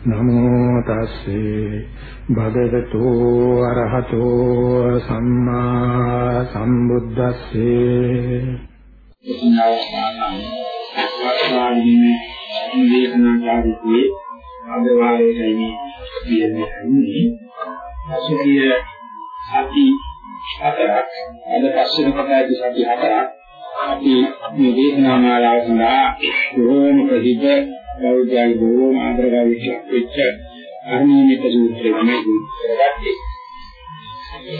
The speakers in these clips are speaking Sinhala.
නමෝ තස්සේ භගවතු අරහතෝ සම්මා සම්බුද්දස්සේ දේශනාකාරීත්වයේ අදවාරයේ මේ කියන්නේ අසුකිය සති හතරක් අද පස්වෙනි කොටයේ සති හතරක් අපි මේ දේශනා මාලාව සඳහා බොහෝම ප්‍රසිද්ධ බෞද්ධයන් බොහෝම ආදරගාමී වෙච්ච අර්ණීනික සූත්‍රය තමයි කරගත්තේ.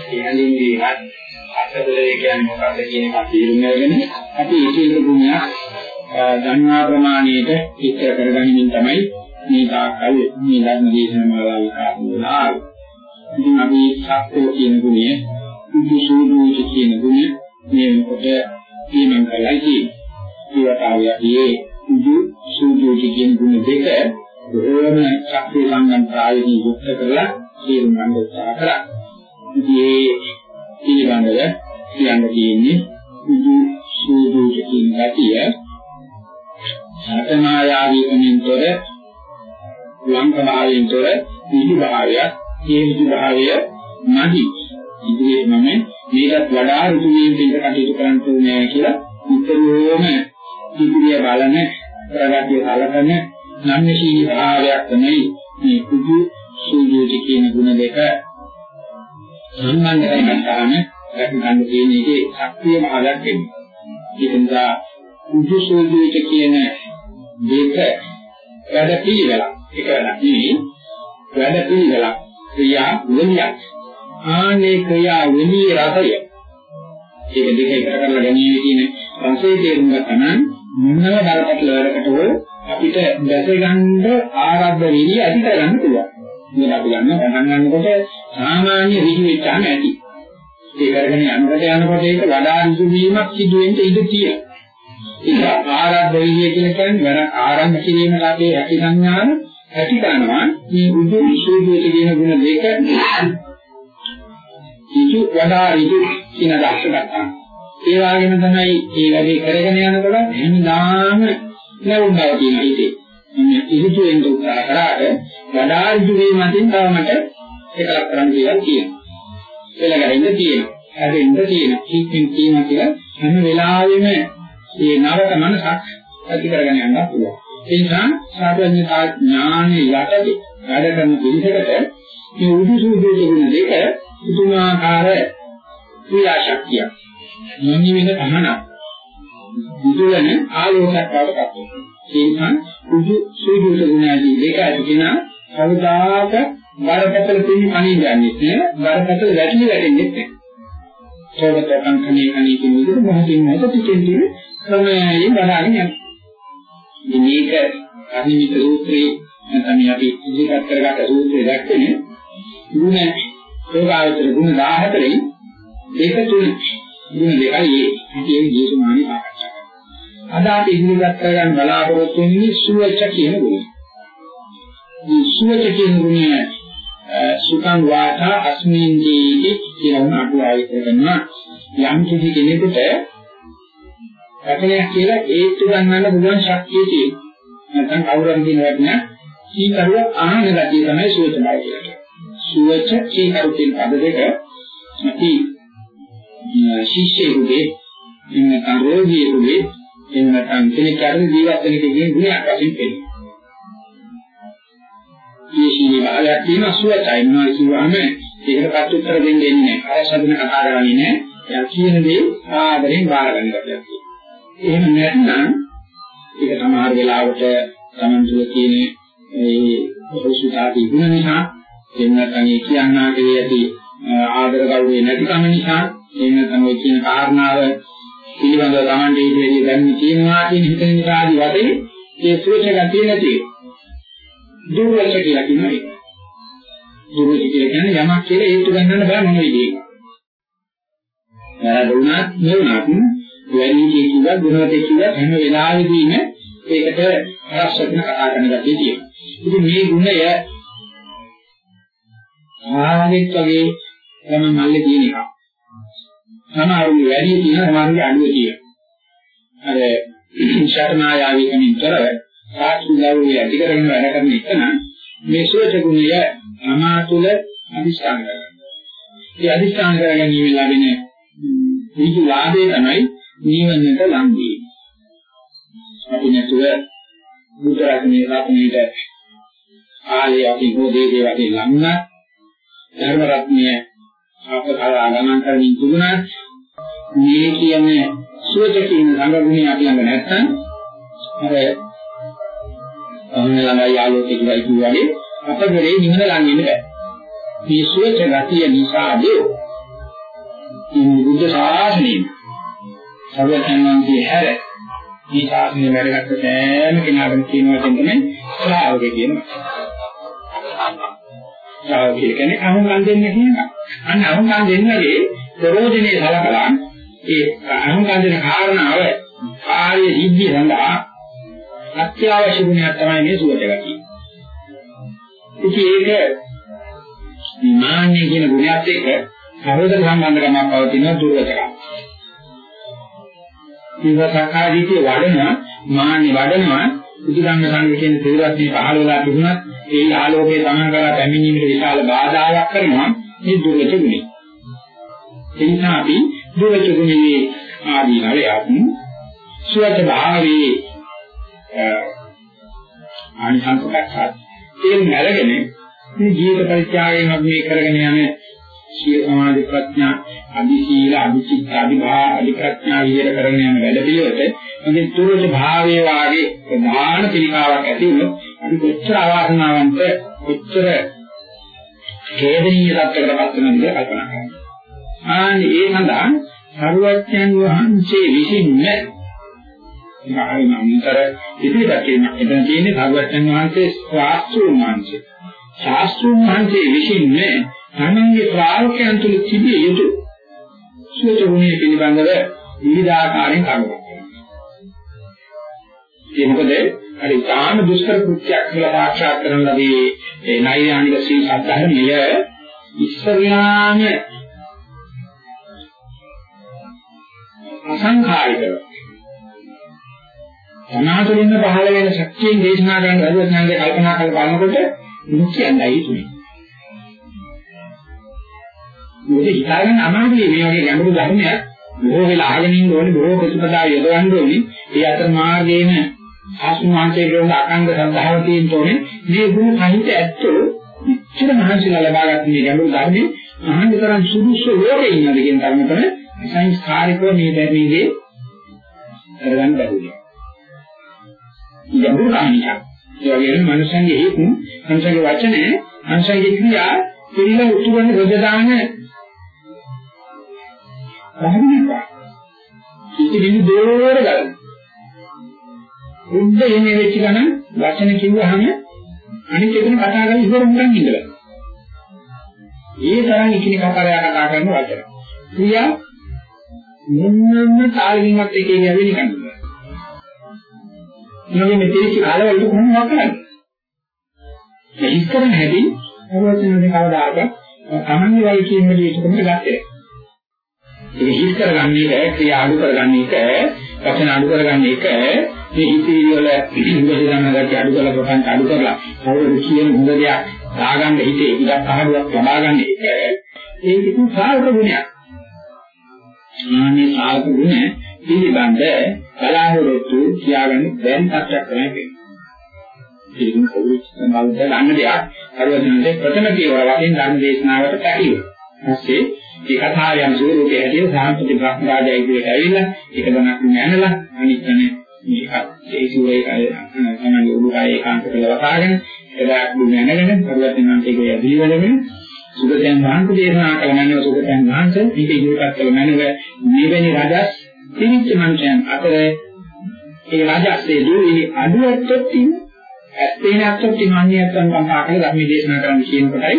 ඒ හැඳින්වීමත් අසදලේ කියන්නේ මොකක්ද කියන එක තේරුම් අරගෙන අපි ඒක එක ගුණයක් ධර්මා ප්‍රමාණයට විස්තර කරගනිමින් තමයි මේ තාකල් මේ ධර්ම දේශනාවල කාරණා. ඉතින් අපි සත්‍යෝ කියන ගුණය, උද්දේශෝදෝච කියන ගුණය මේ කොට කියමන් කරලා තියෙනවා. ඒවතාවයදී උදු සූදෝච කියන ගුණ දෙක බොහෝම ශක්තිය සංගම් ප්‍රායෝගික යුක්ත කරලා තේරුම් ගන්න උත්සාහ කරා. ඉතින් ඒ පිළිබඳව කියන්න තියෙන්නේ උදු සූදුජ කියන ගතිය සතමායාවී කමින්තර ලංකභාවයෙන්තර විදි භාවයක් ඒ විදි භාවය නැදි. ඉතින් මම මේකට වඩා ඍතුමයෙන් දෙන්න කටයුතු කරන්න ඕනේ කියලා උත්තරෝම ඉදිරිය බලන ප්‍රගතිය සලකන නම්‍යශීලී භාවයක් තමයි මේ කුදු සූජෝති කියන ගුණ දෙක සම්බන්ධ කරගන්න ගන්න තියෙන එකේ ශක්තිය මහලක් වෙනවා. ඒක නිසා කුදු සූජෝති කියන දෙක වැඩ පිළිවෙලක්. ඒක නෙවෙයි වැඩ පිළිවෙලක්. ක්‍රියා වෙනියක්. ආනේ ක්‍රියා වෙනිය රසය. ඒක දෙක එකට කරලා ගැනීමේ තියෙන රසයේ තේරුම් ගන්න මොනම බරපතල වැඩකට හෝ අපිට දැස ගන්න ආරම්භ වෙවි ඇති කරගන්න පුළුවන්. මේක අපි ගන්න පටන් ගන්නකොට සාමාන්‍ය ඍජු වෙච්චාම ඇති. ඒ කරගෙන යනකොට යනකොට ඒක වඩා ඍජු වීමක් සිදු වෙන්න ඉඩ තියෙනවා. ඒක ආරම්භ වෙවි කියන කියන්නේ වර ආරම්භ කිරීමට අපේ ඇති සංඥාන ඇති ගන්නවා මේ උදු සූදුවට කියන ගුණ දෙක ඍජු වඩා ඍජු කියන දක්ෂ ගන්නවා. ඒ වගේම තමයි මේ වැඩේ කරගෙන යනකොට හැමදාම ලැබුණා කියන හිතේ. මේ ඉහිතු වෙන උත්සාහ කරාට වඩා ඉදු වීම අතින් තවමට එකලක් කරන්න කියලා කියනවා. එළගහින්න තියෙනවා. හැදෙන්න තියෙනවා. කික්කින් තියෙනවා කියලා හැම වෙලාවෙම මේ නවක මනසක් ඇති කරගෙන යන්න පුළුවන්. ඒ නිසා සාධඥතා ඥානෙ යටතේ වැඩ කරන පිළිසකට මේ උදුසුදුගේ ගුණ දෙක පුදුමාකාර ක්‍රියාශක්තිය. මොනි වෙන පමණක් බුදුරණ ආලෝකයක් බවට පත් වෙනවා. ඒ නිසා උදු සූදුස ගුණාදී දෙක ඇතිගෙන කවදාක බරපතල තියෙන කණින් යන්නේ නැහැ. බරපතල වැටි වැටෙන්නේ නැහැ. ඒකට කංකණේ කණේ කියන විදිහට මොහොතින් මොහොත පිටින් තියෙන ක්‍රමයෙන් බලාගෙන යනවා. මේක අනිමිත සූත්‍රයේ නැත්නම් අපි ඉදිරිපත් කරගත්ත සූත්‍රයේ දැක්කනේ ගුණ ඒකායතන ගුණ 14න් ඒක තුන ගුණ දෙකයි ඒ ජීසුමානි සාකච්ඡා කරනවා. අද අපි ඉදිරියට කරගන්න බලාපොරොත්තු වෙන්නේ සුවච කියන ගුණය. මේ සුවච කියන ගුණය සුඛං වාචා අස්මින් දීති කියන අටුවායි කරනවා යම් කිසි කෙනෙකුට වචනයක් කියලා ඒත්තු ගන්නන්න පුළුවන් ශක්තිය තියෙනවා. නැත්නම් කවුරුන් කියන වචන සීකරුව ආහන ගතිය තමයි සුවච බව කියන්නේ. සුවච සීකරු කියන පද දෙක අපි ශිෂ්‍යයෙකුගේ එන්න රෝගියෙකුගේ එන්න කෙනෙක් කරන ජීවත් වෙන කෙනෙකුගේ ගුණයක් වශයෙන් පෙන්නනවා. ඊශීනී භාවයක් තියෙන සුවචයි මොනවා කියවම ඒකටපත් උත්තර දෙන්නේ නැහැ. අරසදින කතා කරන්නේ නැහැ. එයා කියන දේ ආදරෙන් බාරගන්න ගතියක් තියෙනවා. එහෙම නැත්නම් ඒක සමහර වෙලාවට Taman තුල තියෙන ඒ පොසුතාදී ගුණ නිසා එහෙම නැත්නම් ඒ කියන්නාගේ ඇති ආදර ගෞරවය නැතිකම නිසා එහෙම නැත්නම් ඔය කියන කාරණාව පිළිබඳව Taman දෙවියන්ගේ දැනුම තියෙනවා කියන හිතන නිසා ආදි වශයෙන් ඒ සුවච ගතිය නැති දුර්වච කියලා කියනවා ඒක. දුර්වච කියලා කියන්නේ යමක් කියලා හේතු ගන්නන්න බෑ මොන විදිහේ. වැරදුනත් නෙවුනත් වැඩි කිව්වා ගුණවතෙක් කිව්වා හැම වෙලාවෙදීම ඒකට රසයෙන් කතා කරන ගැතිය තියෙනවා. ඉතින් මේ ගුණය ආනෙත් වගේ තම මල්ලේ තියෙන එක. සමහරුගේ වැඩි තියෙන සමහරුගේ අඩුව තියෙනවා. අර ශර්මායාවී කෙනින්තරව සාක්ෂිදාරුවේ ඇති කරගෙන වැඩ කරන එක නම් මේ සෝච ගුණය අමාතුල අදිස්ථාන කරගන්න. ඒ අදිස්ථාන කර ගැනීම ලැබෙන විදු ලාභය තමයි නිවනට ලං වීම. අපි නැතුව බුද්ධ රත්නයේ රත්නයේට ආලේ අපි හොදේ දේ වගේ ලංන ධර්ම රත්නය අපකලා ගමන් කරමින් තිබුණා මේ කියන්නේ සුවචකින් සංගුණේ අපි ළඟ නැත්නම් අර අන්න ළඟයි ආලෝකේ කියලා කිව්වාගේ අපගරේ නිවන ලං වෙන්න බෑ. මේ සුවච ගතිය නිසාද මේ බුද්ධ ශාසනයේ සර්වඥාන්සේ හැර මේ ශාසනය වැඩගත්ත සෑම කෙනාටම කියන වචෙන් තමයි ශ්‍රාවකය කියනවා. ශ්‍රාවකය කියන්නේ අහුම්කම් දෙන්න කියන එක. අන්න අහුම්කම් දෙන්නගේ ප්‍රෝජනේ සලකලා ඒ අහුම්කම් දෙන කාරණාව කාර්ය සිද්ධිය සඳහා අත්‍යවශ්‍ය ගුණයක් තමයි මේ සුවචගතිය. ඉතින් ඒක මාන්නේ කියන ගුණයත් එක්ක සහෝදර සම්බන්ධකමක් පවතින දුර්වචකම්. විවසකාදීතිය වඩන මාන්නේ වඩනවා බුදුගන්න සංඝ කියන තේරවත් මේ පහළ වෙලා තිබුණත් ඒ ආලෝකයේ තමන් කරලා පැමිණීමේ විශාල බාධාවක් කරනවා මේ දුර්වච ගුණය. ඒ නිසා අපි දුර්වච ගුණයේ ආදීනවයක් සුවච භාවයේ ආනිසංසකක් ඒ අරගෙන මේ ජීවිත පරිත්‍යාගයෙන් අපි මේ කරගෙන යන සීල සමාධි ප්‍රඥා අදි සීල අදි චිත්ත අදි භා අදි ප්‍රඥා විදිහට කරගෙන යන වැඩ පිළිවෙලට මේ තුරුච භාවයේ වාගේ ප්‍රධාන පිළිකාවක් ඇති වුණොත් අපි කොච්චර අවාසනාවන්ත කොච්චර හේදනීය තත්ත්වයකටපත් වෙනවද කියලා කල්පනා කරනවා. ආනි ඒ සඳහා සරුවච්චන් වහන්සේ විසින්ම මහානන්තර ඉදිරියට කියන එතන තියෙන්නේ සරුවච්චන් වහන්සේ ශාස්ත්‍රුන් වහන්සේ. ශාස්ත්‍රුන් වහන්සේ විසින්ම තමන්ගේ ශ්‍රාවකයන් තුළ තිබිය යුතු සුවචුණිය පිළිබඳව විවිධාකාරයෙන් කරුණා ඒ මොකද අර ඉතාම දුෂ්කර කෘත්‍යයක් කියලා සාක්ෂාත් කරන ලදී ඒ නෛර්යානික සීල සද්ධර්මය. ඉස්සරලාම අසංඛාරිකව සමාතුලින්ම පහළ වෙන ශක්තියෙන් දේශනා කරන රජඥානගේ කල්පනා කරලා බලනකොට මුඛ්‍යයන්යි තුනේ. මොකද හිතාගෙන අමාරුයි මේ වගේ ගැඹුරු ධර්මයක් බොහෝ වෙලා අහගෙන ඉන්න ඕනේ බොහෝ ප්‍රතිපදා යොදවන්න ඕනේ. ඒ අතර මාර්ගයේන ආසුමාන්තයේ කියන අකංග සද්ධාව තියෙන්න ඕනේ. මේ ගුණ සහිත ඇත්තෝ ඉච්ඡර මහන්සිලා ලබාගත් මේ ගැඹුරු ධර්මයේ අහන්න තරම් සුදුසු ලෝකේ ඉන්නද කියන තරම තමයි සංස්කාරිකව මේ ධර්මයේ කරගන්න බැහැ. ගැඹුරු කාණියක්. ඒ වගේම මනුෂ්‍යන්ගේ හේතු, මනුෂ්‍යගේ වචනේ, මනුෂ්‍යගේ ක්‍රියා පිළිල උතුරන රොද දාන රහණිකා. ඉතින් දෝර ගන්න. උද්ද එන්නේ වෙච්ච ගමන් වචන කිව්වහම අනිත් එකන කතා කරලා ඉවර මුලින් ඉඳලා. ඒ තරම් එකිනෙකා කරා කතා කරන වචන. ක්‍රියා මොනම තාලකින්වත් එකේ යවෙන්නේ නිකන්. ඊළඟ මෙතේක කාලවල කොහොමද කරන්නේ? ඒ ඉස්කරන හැටි අවචන දෙක කවදාක තමන්ගේ වයි කියන දේ ඒකම ගත්තේ. ඒක හිස් කරගන්න එක, ක්‍රියා අඩු කරගන්න එක, වචන අඩු කරගන්න එක මේ හිතවිලි වල ඉංග්‍රීසි ගන්නකට අඩු කරලා ප්‍රපංච අඩු කරලා කවුරු කියන හොඳ දෙයක් දාගන්න හිතේ ඉඩක් අහඩුවක් ලබා ගන්න එක ඒක ඉතින් සාර්ථක ගුණයක්. ආනේ සාර්ථක ගුණ පිළිබඳ බලාපොරොත්තු තියාගන්න බැරි තත්ත්වයක් තමයි වෙන්නේ. ඒකම කවුරුත් සම්බන්ධ ගන්න දෙයක් අරවදිනේ ප්‍රථම පියවර වශයෙන් ධර්ම දේශනාවට පැකිලුවා. ඊපස්සේ ඒ කතාවේ යම් ස්වරූපයේ හැටියට සාන්තිති බ්‍රහ්මරාජය ඉදිරියට ඇවිල්ලා ඒක දණක් නැනලා අනිත් තැන මේක ඒ සූරේ කය තමයි උඩුකය ඒකාන්ත කරලා වතාගෙන එදාක් දුන්න නැනගෙන පරිවර්තනන්ට ඒක යදී වෙනගෙන සුගතයන් වහන්සේ දේශනා කරනන්නේ සුගතයන් වහන්සේ මේක ඉදිරියට කළ මැනව මෙවැනි රජස් තිරිච්ච මනුෂයන් අතර ඒ රජස්සේ දුවේ අඩුවටත් තියෙන ඇත්තේ නැත්තොත් ඉමන්නියත්තන් කතා කරලා ධර්ම දේශනා කරන්න කියන කොටයි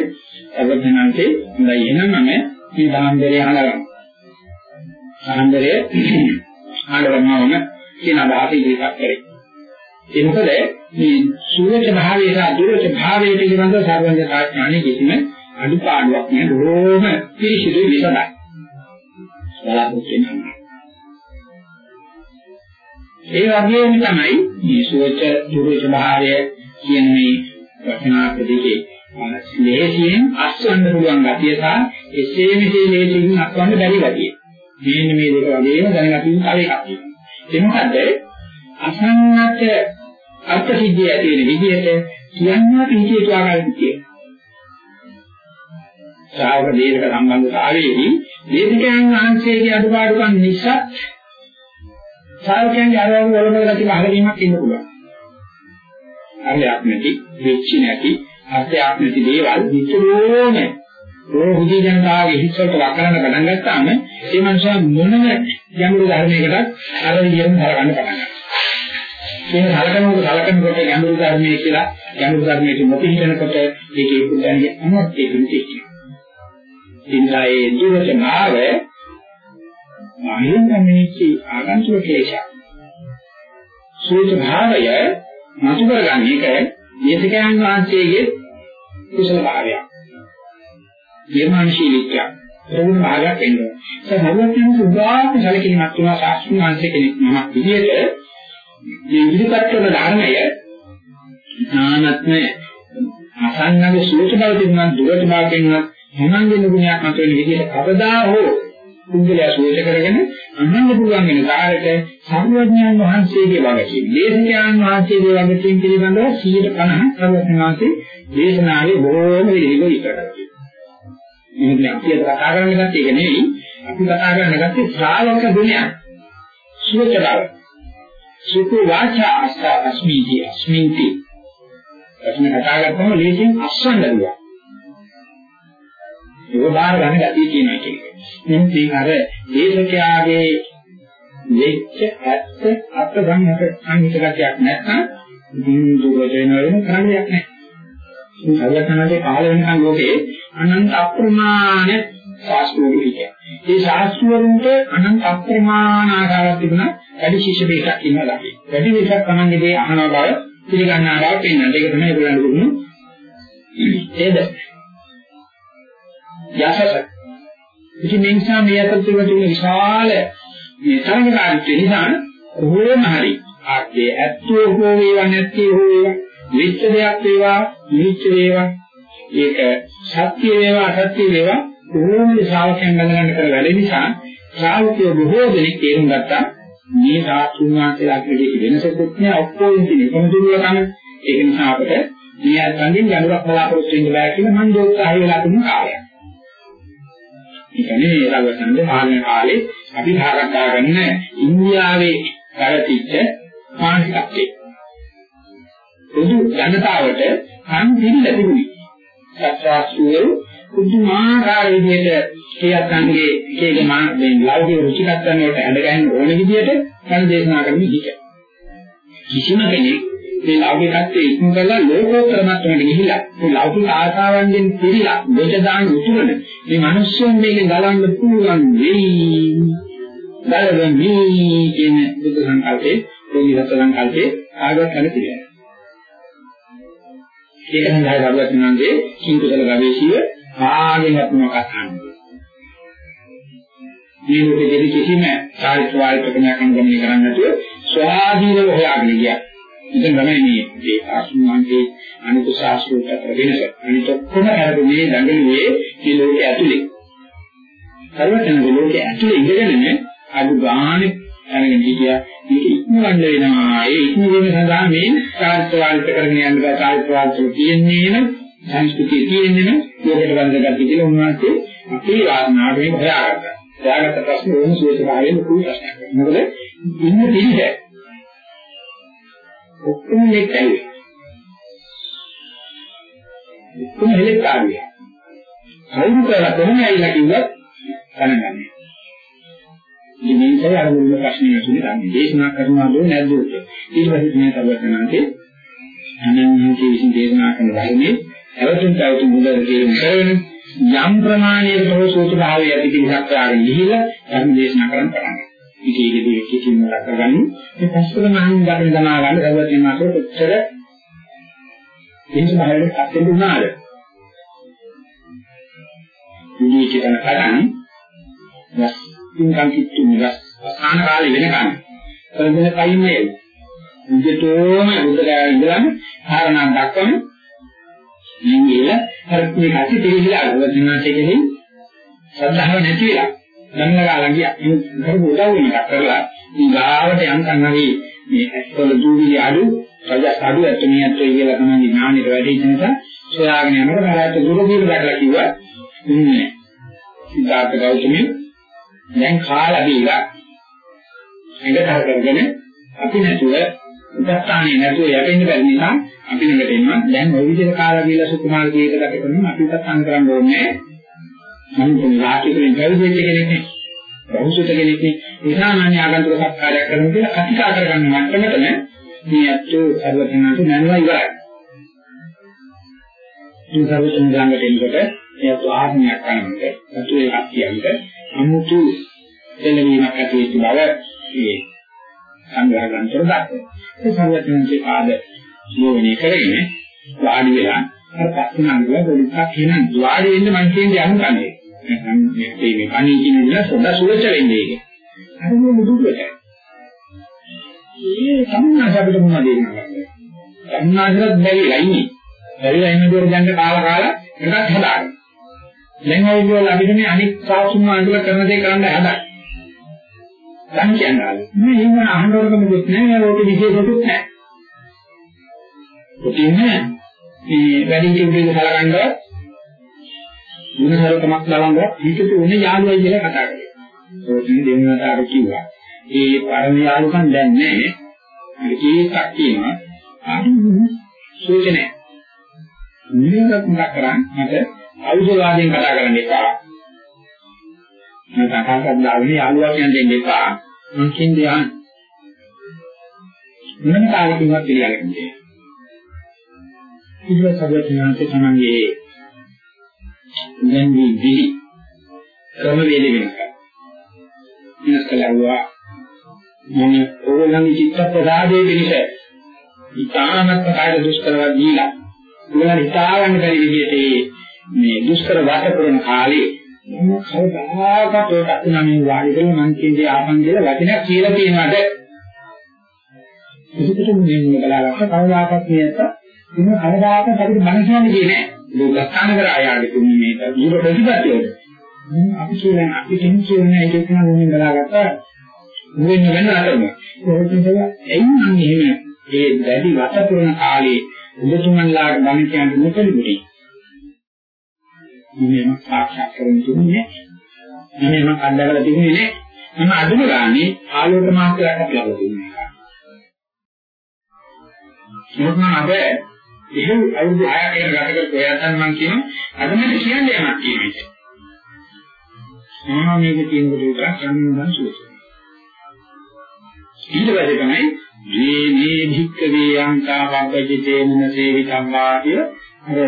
සර්වඥාන්සේ හොඳයි එහෙනම් මම මේ සාන්දරය අහනවා. සාන්දරය ආඩවන්නවම කියන අදහස ඉදිරිපත් කරේ. ඒ මොකද මේ සූරජ භාවයේ සහ දුරජ භාවයේ පිළිබඳ සර්වඥ තාඥානෙ කිසිම අඩුපාඩුවක් නෑ. බොහොම පිරිසිදු විසඳයි. බලාපොරොත්තු වෙනවා. ඒ වගේම තමයි මේ සෝච දුරජ භාවය කියන මේ වචනා ප්‍රතිකේ ලේසියෙන් අස්වන්න පුළුවන් ගතිය සහ එසේ මෙසේ ලේසියෙන් අස්වන්න බැරි ගතිය. මේන්න මේ දෙක වගේම දැනගන්න තව එකක් තියෙනවා. ඒ මොකද අසන්නට අර්ථ සිද්ධිය ඇති වෙන විදිහට කියන්නා පිළිචේතු ආකාරයට කියනවා. ශ්‍රාවක දේශක සම්බන්ධතාවයේදී දේශකයන් වහන්සේගේ අඩුපාඩුකම් නිසා ශ්‍රාවකයන්ගේ අරමුණු වලම ගති බහලීමක් ඉන්න පුළුවන්. හරියක් නැති, වෙච්ච නැති, අර්ථයක් නැති දේවල් විතරෝම රෝහුදී ජනතාවගේ හිතවලට වකරන්න පටන් ගත්තාම ඒ මනුස්සයා මොනම ගැඹුරු ධර්මයකටත් අර විදිහටම හරගන්න පටන් ගන්නවා. මේ හරකනකොට සලකනකොට ගැඹුරු ධර්මයේ කියලා ගැඹුරු ධර්මයේ මොකහිතනකොට ඒකේ පුදුන්නේ අනුත් ඒකෙන් තියෙනවා. ඉන්දා ඒ ජීවිතමාව මාහින්දමිනිච්චි ආගන්තුක ක්ලේශය. සූච භාවය මතු කරගන්න එක දේශකයන් වහන්සේගේ කුසල භාවයක්. නිර්මාණශීලීත්වයක්. ප්‍රමුඛ භාගයක් වෙනවා. සමහරවිට උදාහරණ සැලකීමක් තුන ශාස්ත්‍රීය වංශ කෙනෙක් නමක් විදිහට මේ ඉදිරිපත් කරන ධර්මය ඥානත්ම අසන්නගේ සූච බව තිබුණා දුරට භාගයෙන්වත් මොනංගෙන ගුණයක් මත වෙන විදිහට කවදා හෝ කුංගලයා සූච කරගෙන අන්නන්න පුළුවන් වෙන කාලෙට සර්වඥයන් වහන්සේගේ වගකීම දේශකයන් වහන්සේගේ වගකීම පිළිබඳව 150 සර්වඥාන්සේ දේශනාවේ බොහෝම විදිහට ඉස්සරහ මේක අපි කතා කරන්න ගත්තේ ඒක නෙවෙයි. අපි කතා කරන්න ගත්තේ ශ්‍රාවක ගුණයක්. සුවච බව. සුඛ වාචා අස්සා අස්මිති අස්මින්ති. එතන කතා කරපුවම ලේසියෙන් අස්වන්න දුවා ඒක බාර ගන්න ගැතිය කියන එක. මෙන්න මේ අර දේශකයාගේ වෙච්ච ඇත්ත අත් ගන්නට සංහිත ගතියක් නැත්නම් බින්දු වශයෙන් වෙන කාර්යයක් නැහැ. මේ සර්වඥාගේ කාල වෙනකන් ලෝකේ අනන්ත අප්‍රමාණ ශාස්ත්‍රෝවිද. මේ ශාස්ත්‍රවරුන්ට අනන්ත අප්‍රමාණ ආකාරයක් තිබුණා වැඩි ශිෂ්‍ය බේසක් ඉන්නවා. වැඩි බේසක් තමන්ගේ දේ අහන බව පිළිගන්නා බව පෙන්වනවා. ඒක තමයි ඒගොල්ලන්ට දුන්නේ. ඒද යසස. ඉතින් මේ නිසා මේ අතර තිබෙන විශාල මේ තරඟකාරීත්වය නිසා කොහොම හරි ආර්ය ඇත්තෝ හෝ වේවා නැත්තේ හෝ වේවා විච්ඡ දෙයක් වේවා නිච්ච වේවා ඒක සත්‍ය වේවා අසත්‍ය වේවා කොහොමද ශ්‍රාවකයන් ගණන් කර වැඩ නිසා ශ්‍රාවකයෝ බොහෝ දෙනෙක් තේරුම් ගත්තා මේ සාතුන්වාසලා කියන වෙනසකුත් නෑ ඔක්කොම තියෙන එකම දුර්වලකම ඒක නිසා අපිට මේ අත්ංගෙන් ගැඹුරක් බලාපොරොත්තු වෙන්න බෑ කියලා මම දෝත්සාහය වෙලා තිබුණ කාලයක්. ඒ කියන්නේ රාගසන්ද පාලන කාලේ අපි භාගත්තා ගන්න ඉන්දියාවේ පැවතිච්ච මානසිකත්වය. පොදු ජනතාවට කන් දෙන්න තිබුණේ. සත්‍යාසුවේ පුදුමාකාර විදිහට කියත්තන්ගේ එක එක මා මේ ලෞකික රුචිකත්වයන් වලට ඇඳගන්න ඕන විදිහට කන් දේශනා කරන්න හිත. කිසිම කෙනෙක් මේ ලෞකිකත්වයේ ඉක්ම කරලා ලෝකෝත්තර මට්ටමට ගිහිලා මේ ලෞකික ආශාවන්ගෙන් පිළිලා දෙට දාන උතුරන මේ මිනිස්සුන් මේකෙන් ගලවන්න පුළුවන් වෙයි. බලවන්නේ කියන බුද්ධ සංකල්පේ, රෝගී සංකල්පේ ආගත් කරලා තියෙනවා. ඒක සඳහා දරුවත් නංගේ කිංකුසල ගවේෂිය ආගෙන අපුණක් අහන්නේ. මේ ලෝකෙදී කිසිම චාරිත්‍ර වාරිත්‍රකමක් අනුගමනය කරන්නේ නැතුව ස්වාධීනව හොයාගෙන ගියා. ඉතින් තමයි මේ ඒ ආසුන්වන්ගේ අනිත් ශාස්ත්‍රයට අතර වෙනස. අනිත් ඔක්කොම හැරුනේ දඟලුවේ මේ ලෝකයේ ඇතුලේ. සර්වඥ ලෝකයේ ඇතුලේ ඉඳගෙන අඩු ගානේ අරගෙන හිටියා මේක ඉක්මවන්න වෙනවා ඒ ඉක්මවීම සඳහා මේ චාරිත්‍ර වාරිත්‍ර කරගෙන යන්න බෑ චාරිත්‍ර වාරිත්‍ර තියෙන්නේ නේ සංස්කෘතිය තියෙන්නේ නේ ලෝකයට වන්දගත්ත කියලා උන්වහන්සේ අපේ වාසනාවට මේක හොයාගත්තා. හොයාගත්ත ප්‍රශ්නේ ඕන සුවසභාවයෙන් කුයි ප්‍රශ්නයක්. මොකද ඉන්න පිළිද ඔක්කොම මෙතැයි. ඔක්කොම හෙලෙත් ආවිය. කවුරු කරලා කොහොමද ඇවිල්ලා කිව්වත් දැනගන්නේ. ඉතින් මේකයි අර මුල ප්‍රශ්නේ ඇතුලේ ගන්න. දේශනා කරනවද නැද්ද කියලා. ඊට පස්සේ මේ තවතනාතේ අනන්‍යයේ විසින් දේශනා කරන ධර්මයේ අවතුන් තවතු මුල තේරුම් කරගෙන යම් ප්‍රමාණයකට හෝ සෝත භාවය ඇති කිසික් ආගෙන ගිහිල්ලා ධර්ම දේශනා කරන්න පටන් ගන්නවා. ඉතින් ඒකදී කිසිම රකගන්න මේ පස්වල මහන් ගන්න දනා ගන්න දවසින් මාසෙ කොච්චර එන්නේ බහැරට අත්දෙන්න උනාද? ඉන්නේ කියන කඩන් යස් ඉන්කම් කිච්චු නිරස් ආන කාලේ වෙනකන්. කරගෙන කයින්නේ විදේතෝම බුද්ධ ගාන ඉඳලා කාරණා දක්වන නිංගිල හරි මේ කටි දෙවිලා අවදිනාටේ කෙලින් ශ්‍රද්ධාව නැති වෙලා ගන්නලා ළඟ කරපු උදව් වෙනක් කරලා මේ ගාවට යන්තම් හරි මේ ඇස්වල දූවිලි අඩු රජස් අඩු ඇත්ත මේ ඇත්ත කියලා තමයි ඥානෙට වැඩි නිසා සොයාගෙන යනකොට හරයට දුරු දුරු දැකලා කිව්වා. ඉන්නේ සිද්ධාර්ථ ගෞතමී දැන් කාලා දීලා එකට කරගෙන අපි නැතුව උදස්ථානේ නැතුව යටින් බැරි නිසා අපි ළඟට එනවා. දැන් ওই විදිහට කාලා දීලා සුකුමාර කීයකට කරනවා. අපි උදස්ථාන කරන්න ඕනේ මම රාජිකෙන් ගල්වෙච්ච කෙනෙක් නේ. බහුසුත කෙනෙක් නේ. ඒ සාමාන්‍ය ආගන්තුක සත්කාරයක් කරන කියලා කතිකා කරගන්න මට්ටමටම මේ අත්ෝ සර්වඥාන්ත නැන්වා ඉවරයි. මේ සර්වඥ ළඟට එනකොට එයත් ආත්මයක් කරනකොට අතු එකක් කියන්නේ අමුතු දෙලවීමක් ඇති වෙච්ච බව මේ සංග්‍රහ ගන්නතර දක්වනවා. ඒ සර්වඥාන්සේ පාද යෝගණය කරගෙන වාඩි වෙලා අර පස්සෙන් අනුව පොඩික් කියන වාඩි වෙන්න මං කියන්නේ අනුකම්පේ. නැත්නම් මේ මේ කණී කියන දේ සොඳ සුවච වෙන්නේ ඒක. අර මේ මුදුවට. ඒ සම්මාස අපිට මොනවද දෙන්නේ? සම්මාසරත් බැරිලා ඉන්නේ. බැරිලා ඉන්න දේ දැන් කාලා කාලා එකක් හදාගන්න. දැන් ඔය විදිහට අපිට මේ අනික් සාසුන් වහන්සේල කරන දේ කරන්න හදා. දැන් කියන්නේ මේ එහෙම අහන්නවකම දුක් නෑ ඕක විශේෂකුත් නෑ. ඔතින් මේ වැඩි කෙනෙකුට සලකන්නවත් ගුණහරකමක් ලබනවත් හිතට උනේ යාළුවයි කියලා කතා කරේ. ඒකෙන් දෙන්නට අර කිව්වා. ඒ පරම යාළුකම් දැන් නැහැ. අර කීයක් තියෙනවා. ආදු සූචනය. නිරයක් මොකක් කරන්නේ? මට අවුසලාදෙන් කතා කරන්න එපා. මම කතාවක් දාන්නේ යාළුවා කියන දෙන්න එපා. මං කියන්නේ යන්න. මොන කාලෙකින්වත් පිළිගන්නේ. ඊට පස්සේ සබ්‍රඥාන්සේ තමන්ගේ දැන් මේ දිලි ක්‍රම වේද වෙනක. වෙනස් කළා මම ඕගොල්ලන්ගේ චිත්ත ප්‍රසාදයේ පිළිස ඉතාමත් කාය දුෂ්කරව දීලා ඕගොල්ලන් හිතාගන්න බැරි විදිහට මේ දුෂ්කර වාස කරන කාලේ මම කවදාකවත් ඔය කතුණමින් වාඩි කරලා මං කියන්නේ ආපන් කියලා වචනයක් කියලා කියනවාද ඒකට මේ බලාගත්ත කවදාකවත් මේක ඉතින් කවදාකවත් අපිට මන කියන්නේ කියන්නේ ලෝකස්ථාන කර ආයාගේ තුන්නේ මේක දුර ප්‍රතිපත්තියද අපි කියන්නේ අපි කියන්නේ ඒක මොනින් බලාගත්තා. මුලින්ම වෙන අතරම ඒකෙන් එන්නේ එහෙම ඒ දැඩි වත පුරන කාලේ උදතුමන්ලාට බණ කියන්නේ මොකද මෙන්න සාක්ෂාත් කරගන්න තුනේ නෑ මම අල්ලගලා තිබුණේ නෑ මම අඳුන ගානේ ආලෝක මාත්‍රයක් ලබා දුන්නා. ඒක නම් අප එහෙම අවුරුදු 6ක් යන ගත කරපු ඔයයන් මම කියන අද මට කියන්නේ යමක් කියන එක. මම මේක කියනකොට විතරක් සම්මතන් සුවසේ. ඊට පස්සේ තමයි මේ මේ භික්කවේ අංකා වග්ගජිතේ මුන සේවිතම්මා කිය අර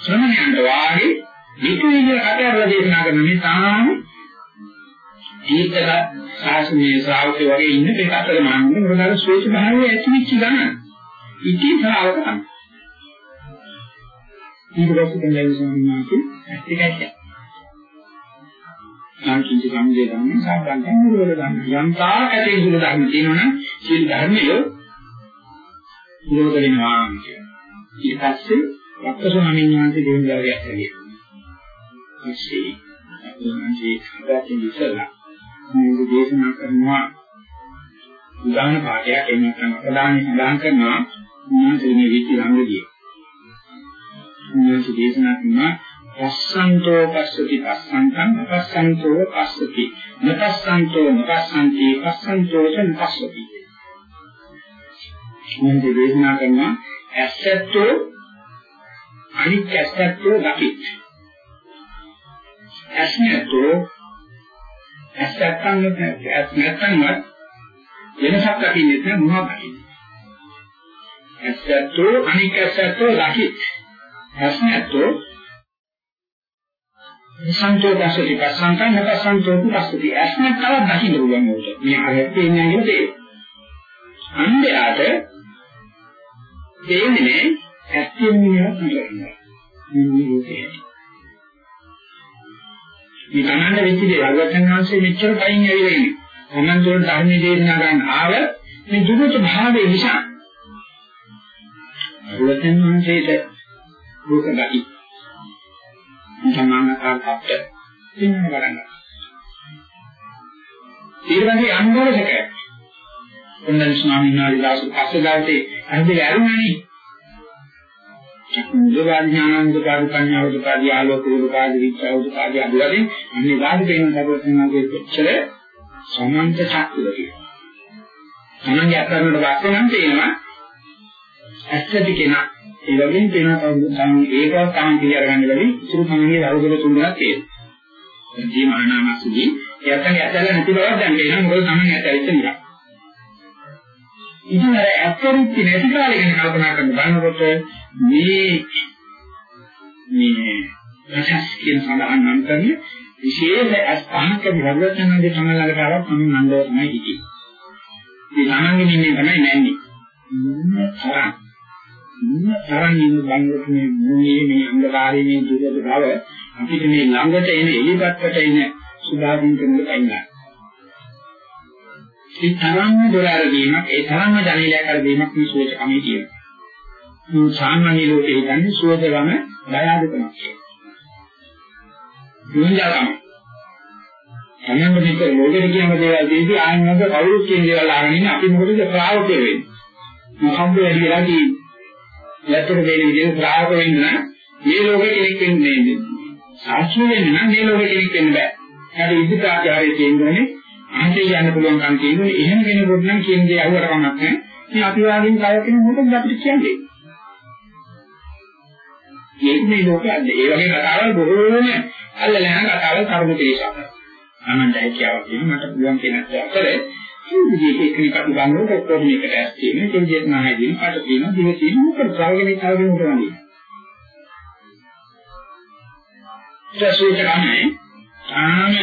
ශ්‍රමණයන්ට වාගේ විකෘතිය කතරලා දේශනා කරන මේ තාම ඊතර සාසනීය ශ්‍රාවකයෝ වගේ ඉන්න දෙක අතර මම මොනවාද සෝච භාවය ඇති වෙච්ච ගමන් ඉති ශ්‍රාවක තමයි ඊට පස්සේ තමයි ස්වාමීන් වහන්සේ ඒකයි. සංකීර්ණ සම්දේ ගන්න සාප්‍රංකම් වල ගන්න. යම් තාක් ඇති සුල ධර්ම තියෙනවනම් සියලු ධර්මයේ නිරෝධ වෙනවා කියනවා. ඊට පස්සේ වක්කසෝමීන් වහන්සේ දෙවියන්ගේ ඇත්තගේ. පස්සේ අනුන්ගේ හදාගෙන ඉස්සලා මේ දේශනා කරනවා උදාන පාඩයක් එන්න තමයි ප්‍රධානම සඳහන් කරනවා උන්වහන්සේ මේ විචි ළඟදී. උන්වහන්සේ දේශනා කරනවා පස්සන්තෝ පස්සති පස්සන්තං පස්සන්තෝ පස්සති. නපස්සන්තෝ නපස්සන්ති පස්සන්තෝ නපස්සති. මොන්ද දේශනා කරනවා? ඇසත්තෝ අනිත් ඇසත්තෝ දකිත්. ඇස්නතෝ ඇසත්තන් ඇස්නතන්වත් වෙනසක් දකින්නේ නැහැ මොනවද දකින්නේ? ඇසත්තෝ අනිත් ඇසත්තෝ දකිත්. ඇස්නතෝ සංචෝදසති පස්සන්තං නපස්සන්තෝති පස්සති ඇස්නත් තවත් දකින්න පුළුවන් උට මේ අරත් ඉන්නේ නේද? අන්දයාට දෙන්නේ ඇත්තෙන් නියක් නෑ මේ රූපේ මේ තනන්න වෙච්ච දේ වගතන් වහන්සේ මෙච්චර කයින් ඇවිල්ලා ඉන්නේ. අනන්තෝර ධර්ම දේශනා ගන්න ආව මේ දුරුත භාවයේ නිසා. වගතන් වහන්සේට රූප ගති. සමානතාවට ඉන්න ගන්න. ඊළඟට අනුභවසක. ඔන්නන් ස්වාමීන් වහන්සේ දාස පස්සේ දාතේ අන්දේ ඇරුණානේ. දුරාඥානං දුකාද පඤ්ඤාව දුකාද ආලෝක දුකාද විචාර දුකාද අදුරදී අන්නේ වාද දෙන සර්වඥාගේ කොච්චර සමන්ත ශක්තියද කියලා. තමන්ගේ අත්දැකීමට වාස්තව නම් තේනවා ඇත්තටි කෙනා ඒ වගේම තේනවා කවුරුත් තමයි ඒකවත් තමන් කියලා ගන්න බැරි ඉතුරු තමන්ගේ දරුදල තුන්දෙනා තේරෙනවා. ජී මරණාමසුදී එයාට ඇත්තල නැති බවක් දැන් තේරෙනවා මොකද තමන් ඇත්තරිච්ච නිසා. ඉතින් අර ඇත්තරිච්ච නැති කාලේ ගැන කල්පනා කරන බලනකොට මේ මේ රසස් කියන සඳහන් නම් කරන්නේ විශේෂ අස් පහක භගවතුන්ගේ සමලකට ආවත් මම නන්දව තමයි හිටියේ. මේ ළමංගෙන් ඉන්නේ තමයි නැන්නේ. තරම්. තරම් ඉන්න බංගොත් මේ මුනේ මේ අන්ධකාරයේ මේ දුරද බව අපිට මේ ළඟට එන එළිපත්තට එන සුභාදීන් කෙනෙක් අයින්නා. ඒ තරම්ම දොර අරදීමක් ඒ තරම්ම ජනේලයක් අරදීමක් මේ සෝචකමේ තියෙනවා. මේ සාමාන්‍ය ලෝකේ හිතන්නේ සෝදගම බයාදුකමක් කියලා. දුන්ජාකම. අනන්ත මිත්‍ර ලෝකෙට කියන දේවල් දෙවි ආයනක කවුරුත් කියන දේවල් අහගෙන ඉන්නේ අපි මොකටද ශ්‍රාවකයෝ වෙන්නේ. මොකක්ද වැඩි වෙලා තියෙන්නේ. යැත්තට දෙන විදිහට ශ්‍රාවක වෙන්න මේ ලෝකෙ කෙනෙක් වෙන්නේ නෑ. සාක්ෂි වෙන්න නම් මේ ලෝකෙ කෙනෙක් වෙන්න බෑ. හරි විද්‍යාචාරයේ තියෙන්නේ අන්තේ යන්න පුළුවන් කම් තියෙන්නේ. එහෙම කෙනෙකුට නම් කියන දේ අහුවට කමක් නෑ. මේ අපි වාගෙන් කය කෙනෙක් මොකද අපිට කියන්නේ? මේක මේ ලෝකයේ ඒ වගේ කතාවල් බොහෝම අල්ලලා යන කතාවල් කර්ම දේශා කරනවා. අනන්ත හැකියාවක් තියෙන මට පුළුවන් කියන අතරේ විදිහට එකිනෙක අපි ගන්නකොට ඔක්කොම එකට ඇස් තියෙන ඒ විදිහට නැහැ දින පාට තියෙන දිව තියෙන මොකද ප්‍රායෝගික කාර්යයෙන් කරන්නේ. ඊටසේ තමයි ආම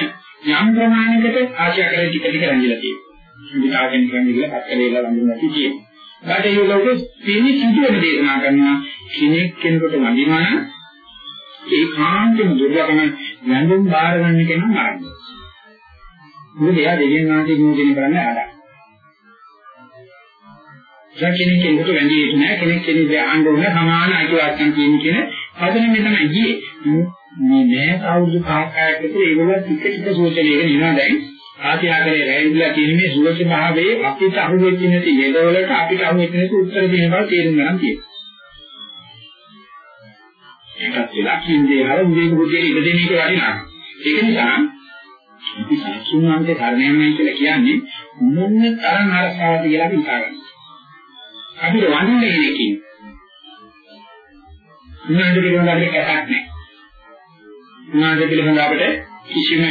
යම් ප්‍රමාණයකට ආශා කරේ ටික ටික රැඳිලා තියෙනවා. විකාගෙන කරන්නේ කියලා පත්කලේලා ලඟින් නැති කියනවා. බඩේ යෝගයේ පිළි සිදුවෙන දේශනා කරනවා කෙනෙක් කෙනෙකුට වඳිනවා නම් ඒකාන්තම දුර්ලභම වැඳුම් බාර ගන්න කෙනා මරන්නේ. මොකද එයා දෙවියන් වහන්සේ නියෝජනය කරන්න ආදා. කෙනෙක් කෙනෙකුට වැඳිය යුතු නැහැ කෙනෙක් කෙනෙක් ආන්න ඕන සමාන අයිතිවාසිකම් කියන කියන පදනම තමයි ගියේ. මේ නෑ අවුරුදු පහක් විතර ඒගොල්ලෝ ටික ටික සෝචනයක නිනවා දැන් ආත්‍යාකරේ රැඳිලා තියෙන මේ සුවච භාවයේ අපිට අහුවෙච්ච නැති වේදවලට අපිට අහුවෙච්ච නැති උත්තර දෙන බව තේරුම් ගන්න තියෙනවා. ඒකත් වෙලා කියන්නේ අර විවේක බුද්ධියේ ඉඳ දෙන එක වටිනවා. ඒක නිසා අපි සංසුන්වන්තේ ධර්මයන්යි කියලා කියන්නේ මොන තරම් අරසාවද කියලා අපි හිතාගන්න. අපිට වන්නේ දෙකකින්. උනාද පිළිබඳව අපිට කැටක් නැහැ. උනාද පිළිබඳව අපිට කිසිම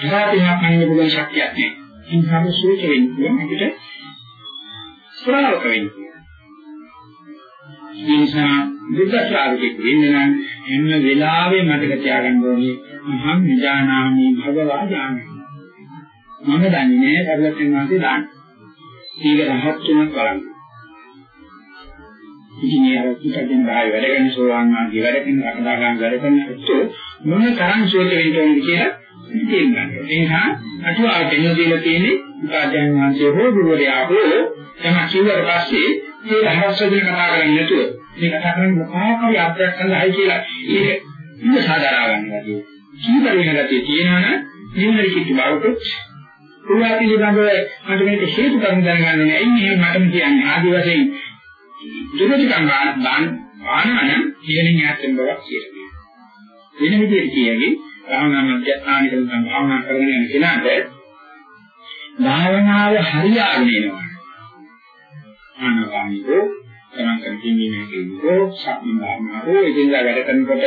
සාපේක්ෂව කන්න පුළුවන් ශක්තියක් නැහැ. ඒ නිසා සූච වෙන්නේ අපිට ශ්‍රාවක වෙන්නේ. ඒ නිසා බුද්ධ ශ්‍රාවකෙක් වෙන්න නම් හැම වෙලාවෙම මතක තියාගන්න ඕනේ මහම් නිජානාමි භගවා ඥානයි. මම දන්නේ නැහැ සර්වඥාන්සේ දාන්න. ඊග රහත් තුනක් බලන්න. ඉතින් ඒ අර පිටකින් බාහිර වැඩගෙන සෝවාන් වහන්සේ වැඩගෙන රකදා ගන්න වැඩ කරන අච්චෝ මොන තරම් සෝත වෙන්න ඕනද කියලා තේරුම් ගන්න. ඒ නිසා අටුවා දෙන්න දීලා තියෙන්නේ උපාධ්‍යයන් වහන්සේ හෝ ගුරුවරයා හෝ තම කිව්වට පස්සේ ඒ රහස්වදින කතා කරන්නේ නැතුව මේ කතා කරන්නේ මොකක්ද අර්ථයක් සඳහායි කියලා ඒක ඉන්න සාදාරා ගන්නවා. කීතර වෙන ගැතිය තියෙනවනම් නිවන කිච්ච බවකුත් පුරා පිළිබඳව මට මේක හේතු කරුණු දැනගන්න නෑ. එන්නේ මටම කියන්නේ ආදි වශයෙන් දුරදිකම් දාන ආනන ඉගෙනින් ඈත්ෙන් බවක් කියලා. වෙන විදිහට කියන්නේ භාවනා මධ්‍යස්ථානික භාවනා කරගෙන යන කෙනාට භාවනාව හරියාගෙන එනවා. ආනවානිකෝ තමන් කරන කිමීමේ කියනකෝ සම්මන් භාවනාවෝ එදිනදා වැඩ කරනකොට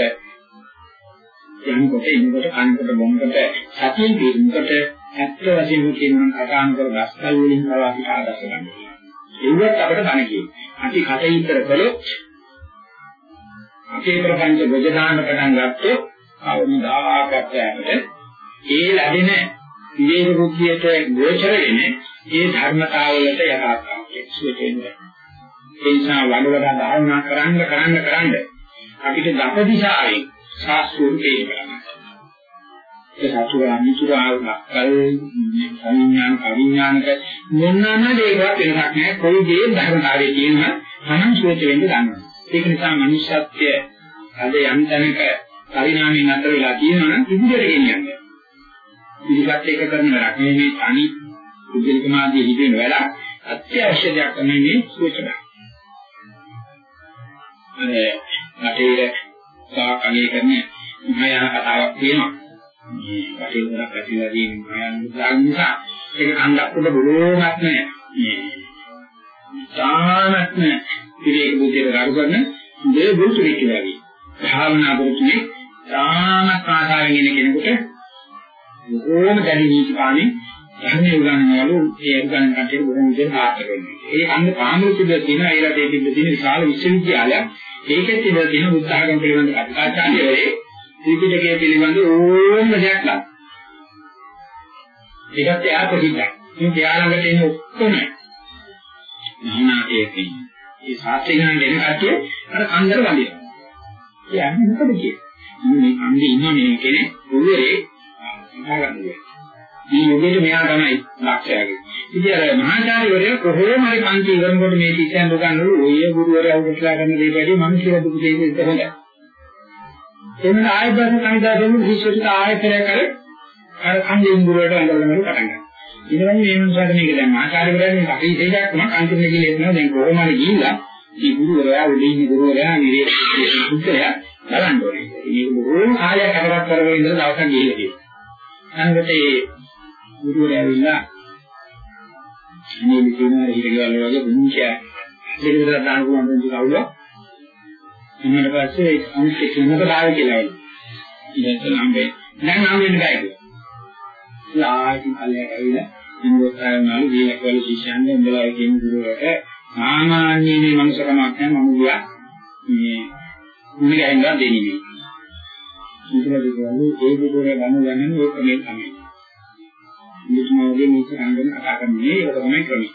යනකොට ඉන්නකොට කනකොට බොනකොට සතියෙන් දිනකොට ඇත්ත වශයෙන්ම කියනවා කතාන කර දස්කල් වලින් පවා අපි ආදර්ශ ගන්නවා. ඒවත් අපිට දැන කියනවා. අපි කටින් කළොත් අපේ ප්‍රපංච ගොජ දාන්න පටන් ගත්තොත් අවුදාකට ඒ ලැබෙන විවේක බුද්ධියට ගෝචර වෙන්නේ ඒ ධර්මතාවලට යථාර්ථයක් සුවේන්නේ. ඒ නිසා වඩවඩා ධාරණා කරන්න කරන්න කරන්න අපිට දප දිශාවෙන් සාස්ෘතිය තේරෙනවා. ඒ සතුරා මිතුරා කල් සංඥාන කවිඥානක මොනම දෙයක්වත් වෙනසක් නැහැ. කොයි දේ ධර්මතාවයේ තියෙනවා මනම් සුවච වෙන්න ගන්නවා. ඒක නිසා මනුෂ්‍යත්වය අද යම් තැනක පරිණාමයෙන් අතර වෙලා තියෙනවා නම් ඉදිරියට ගෙනියන්නේ. පිළිගත් එක කරන වැඩක්. මේ මේ තනි බුද්ධිකමාදී හිතෙන වැඩ අත්‍යවශ්‍ය දෙයක් තමයි මේ සුවචන. අනේ රටේ සාකණේ කරන මහායාන කතාවක් තියෙනවා. මේ රටේ දරක් ඇතිලා තියෙන මහායාන බුද්ධාගම නිසා ඒක අංගප්පුඩ බොලෝමත් නෑ. මේ තානත් නෑ. විවේක බුද්ධියට ගරු කරන දේ බුදුරෙක් කියලා. භාවනා කරන්නේ තාමත් ආසාවෙන් ඉන්න කෙනෙකුට බොහෝම දැඩි නීතිපාණි ධර්මයේ උගන්වනවලු ඒ උගන්වන කටේ බොහොම විදිහට ආතර වෙනවා. ඒ අන්න පාමුරුතිද තියෙන ඒ රටේ තිබෙන තියෙන විශාල විශ්වවිද්‍යාලයක් ඒකෙත් තිබෙන තියෙන බුද්ධ ආගම පිළිබඳ කතාචාර්යවරේ ත්‍රිපිටකය පිළිබඳ ඕනම දෙයක් ගන්න. ඒකත් එයා ප්‍රතිචාර. මේ ත්‍යාගකට එන ඔක්කොම මහානායකයන්. ඒ සාත්‍රිකයන් දෙන කට්ටිය අර කන්දර වදිනවා. කියන්නේ මොකද කියන්නේ? මේ අන්නේ ඉන්න මේ කෙනෙක් පොළවේ හිතාගන්නේ. මේ යෝගයේ මෙයා තමයි ලක්ෂයගේ. ඉතින් අර මහාචාර්යවරයා කොහොම හරි පන්ති ඉවරනකොට මේ තිස්සෙන් දුකන්නලු ඔය ගුරුවරයා උගස්ලා කරන දේ වැඩි මම කියලා දුක දෙන්නේ ඒක හොඳයි. එන්න ආයතන කණිදා දෙමු විශ්වවිද්‍යාල ආයතනය කර අර කන්දෙන් ගුරුවරට අඳවලම පටන් ගන්නවා. ඊට පස්සේ මේ මනුස්සයාට මේක දැන් ආචාර්යවරයා මේ අපි දෙයක් තමයි අන්තිමට ගිහින් එනවා දැන් කොහොම හරි ගිහිල්ලා මේ ගුරුවරයා උදේ ගුරුවරයා නිරේ සුද්ධයා බලන්න ඕනේ. මේක බොහෝම කාලයක් අතරක් කරගෙන ඉඳලා දවසක් ගිහිල්ලා තියෙනවා. අන්ගට ඒ ගුරුවරයා ඇවිල්ලා මේ විදිහට හිරගල වගේ පුංචි දෙකකට දාන පුළුවන් දෙයක් කවුද? ඊට පස්සේ අනිත් එක මොකද ආවේ කියලා එන්නේ. ඊට පස්සේ නම් දැන් නම් වෙන්න බෑ කියලා. ආයෙත් කල්යක ඇවිල්ලා ඉන්වෝතාවනාලු දීනකවල ශිෂ්‍යයන් උඹලා කියන ගුරුවරට සාමාන්‍ය මේ මනුස්සකමක් නැහැ මම ගියා මේ මුණ ගැහෙන්නා දෙන්නේ. ඊටවල කියන්නේ ඒ විදිහට ගන්න ගන්න ඕක මේ තමයි. මුස්මෝගේ මේක රංගන කතා කරන්නේ ඒක තමයි ක්‍රමය.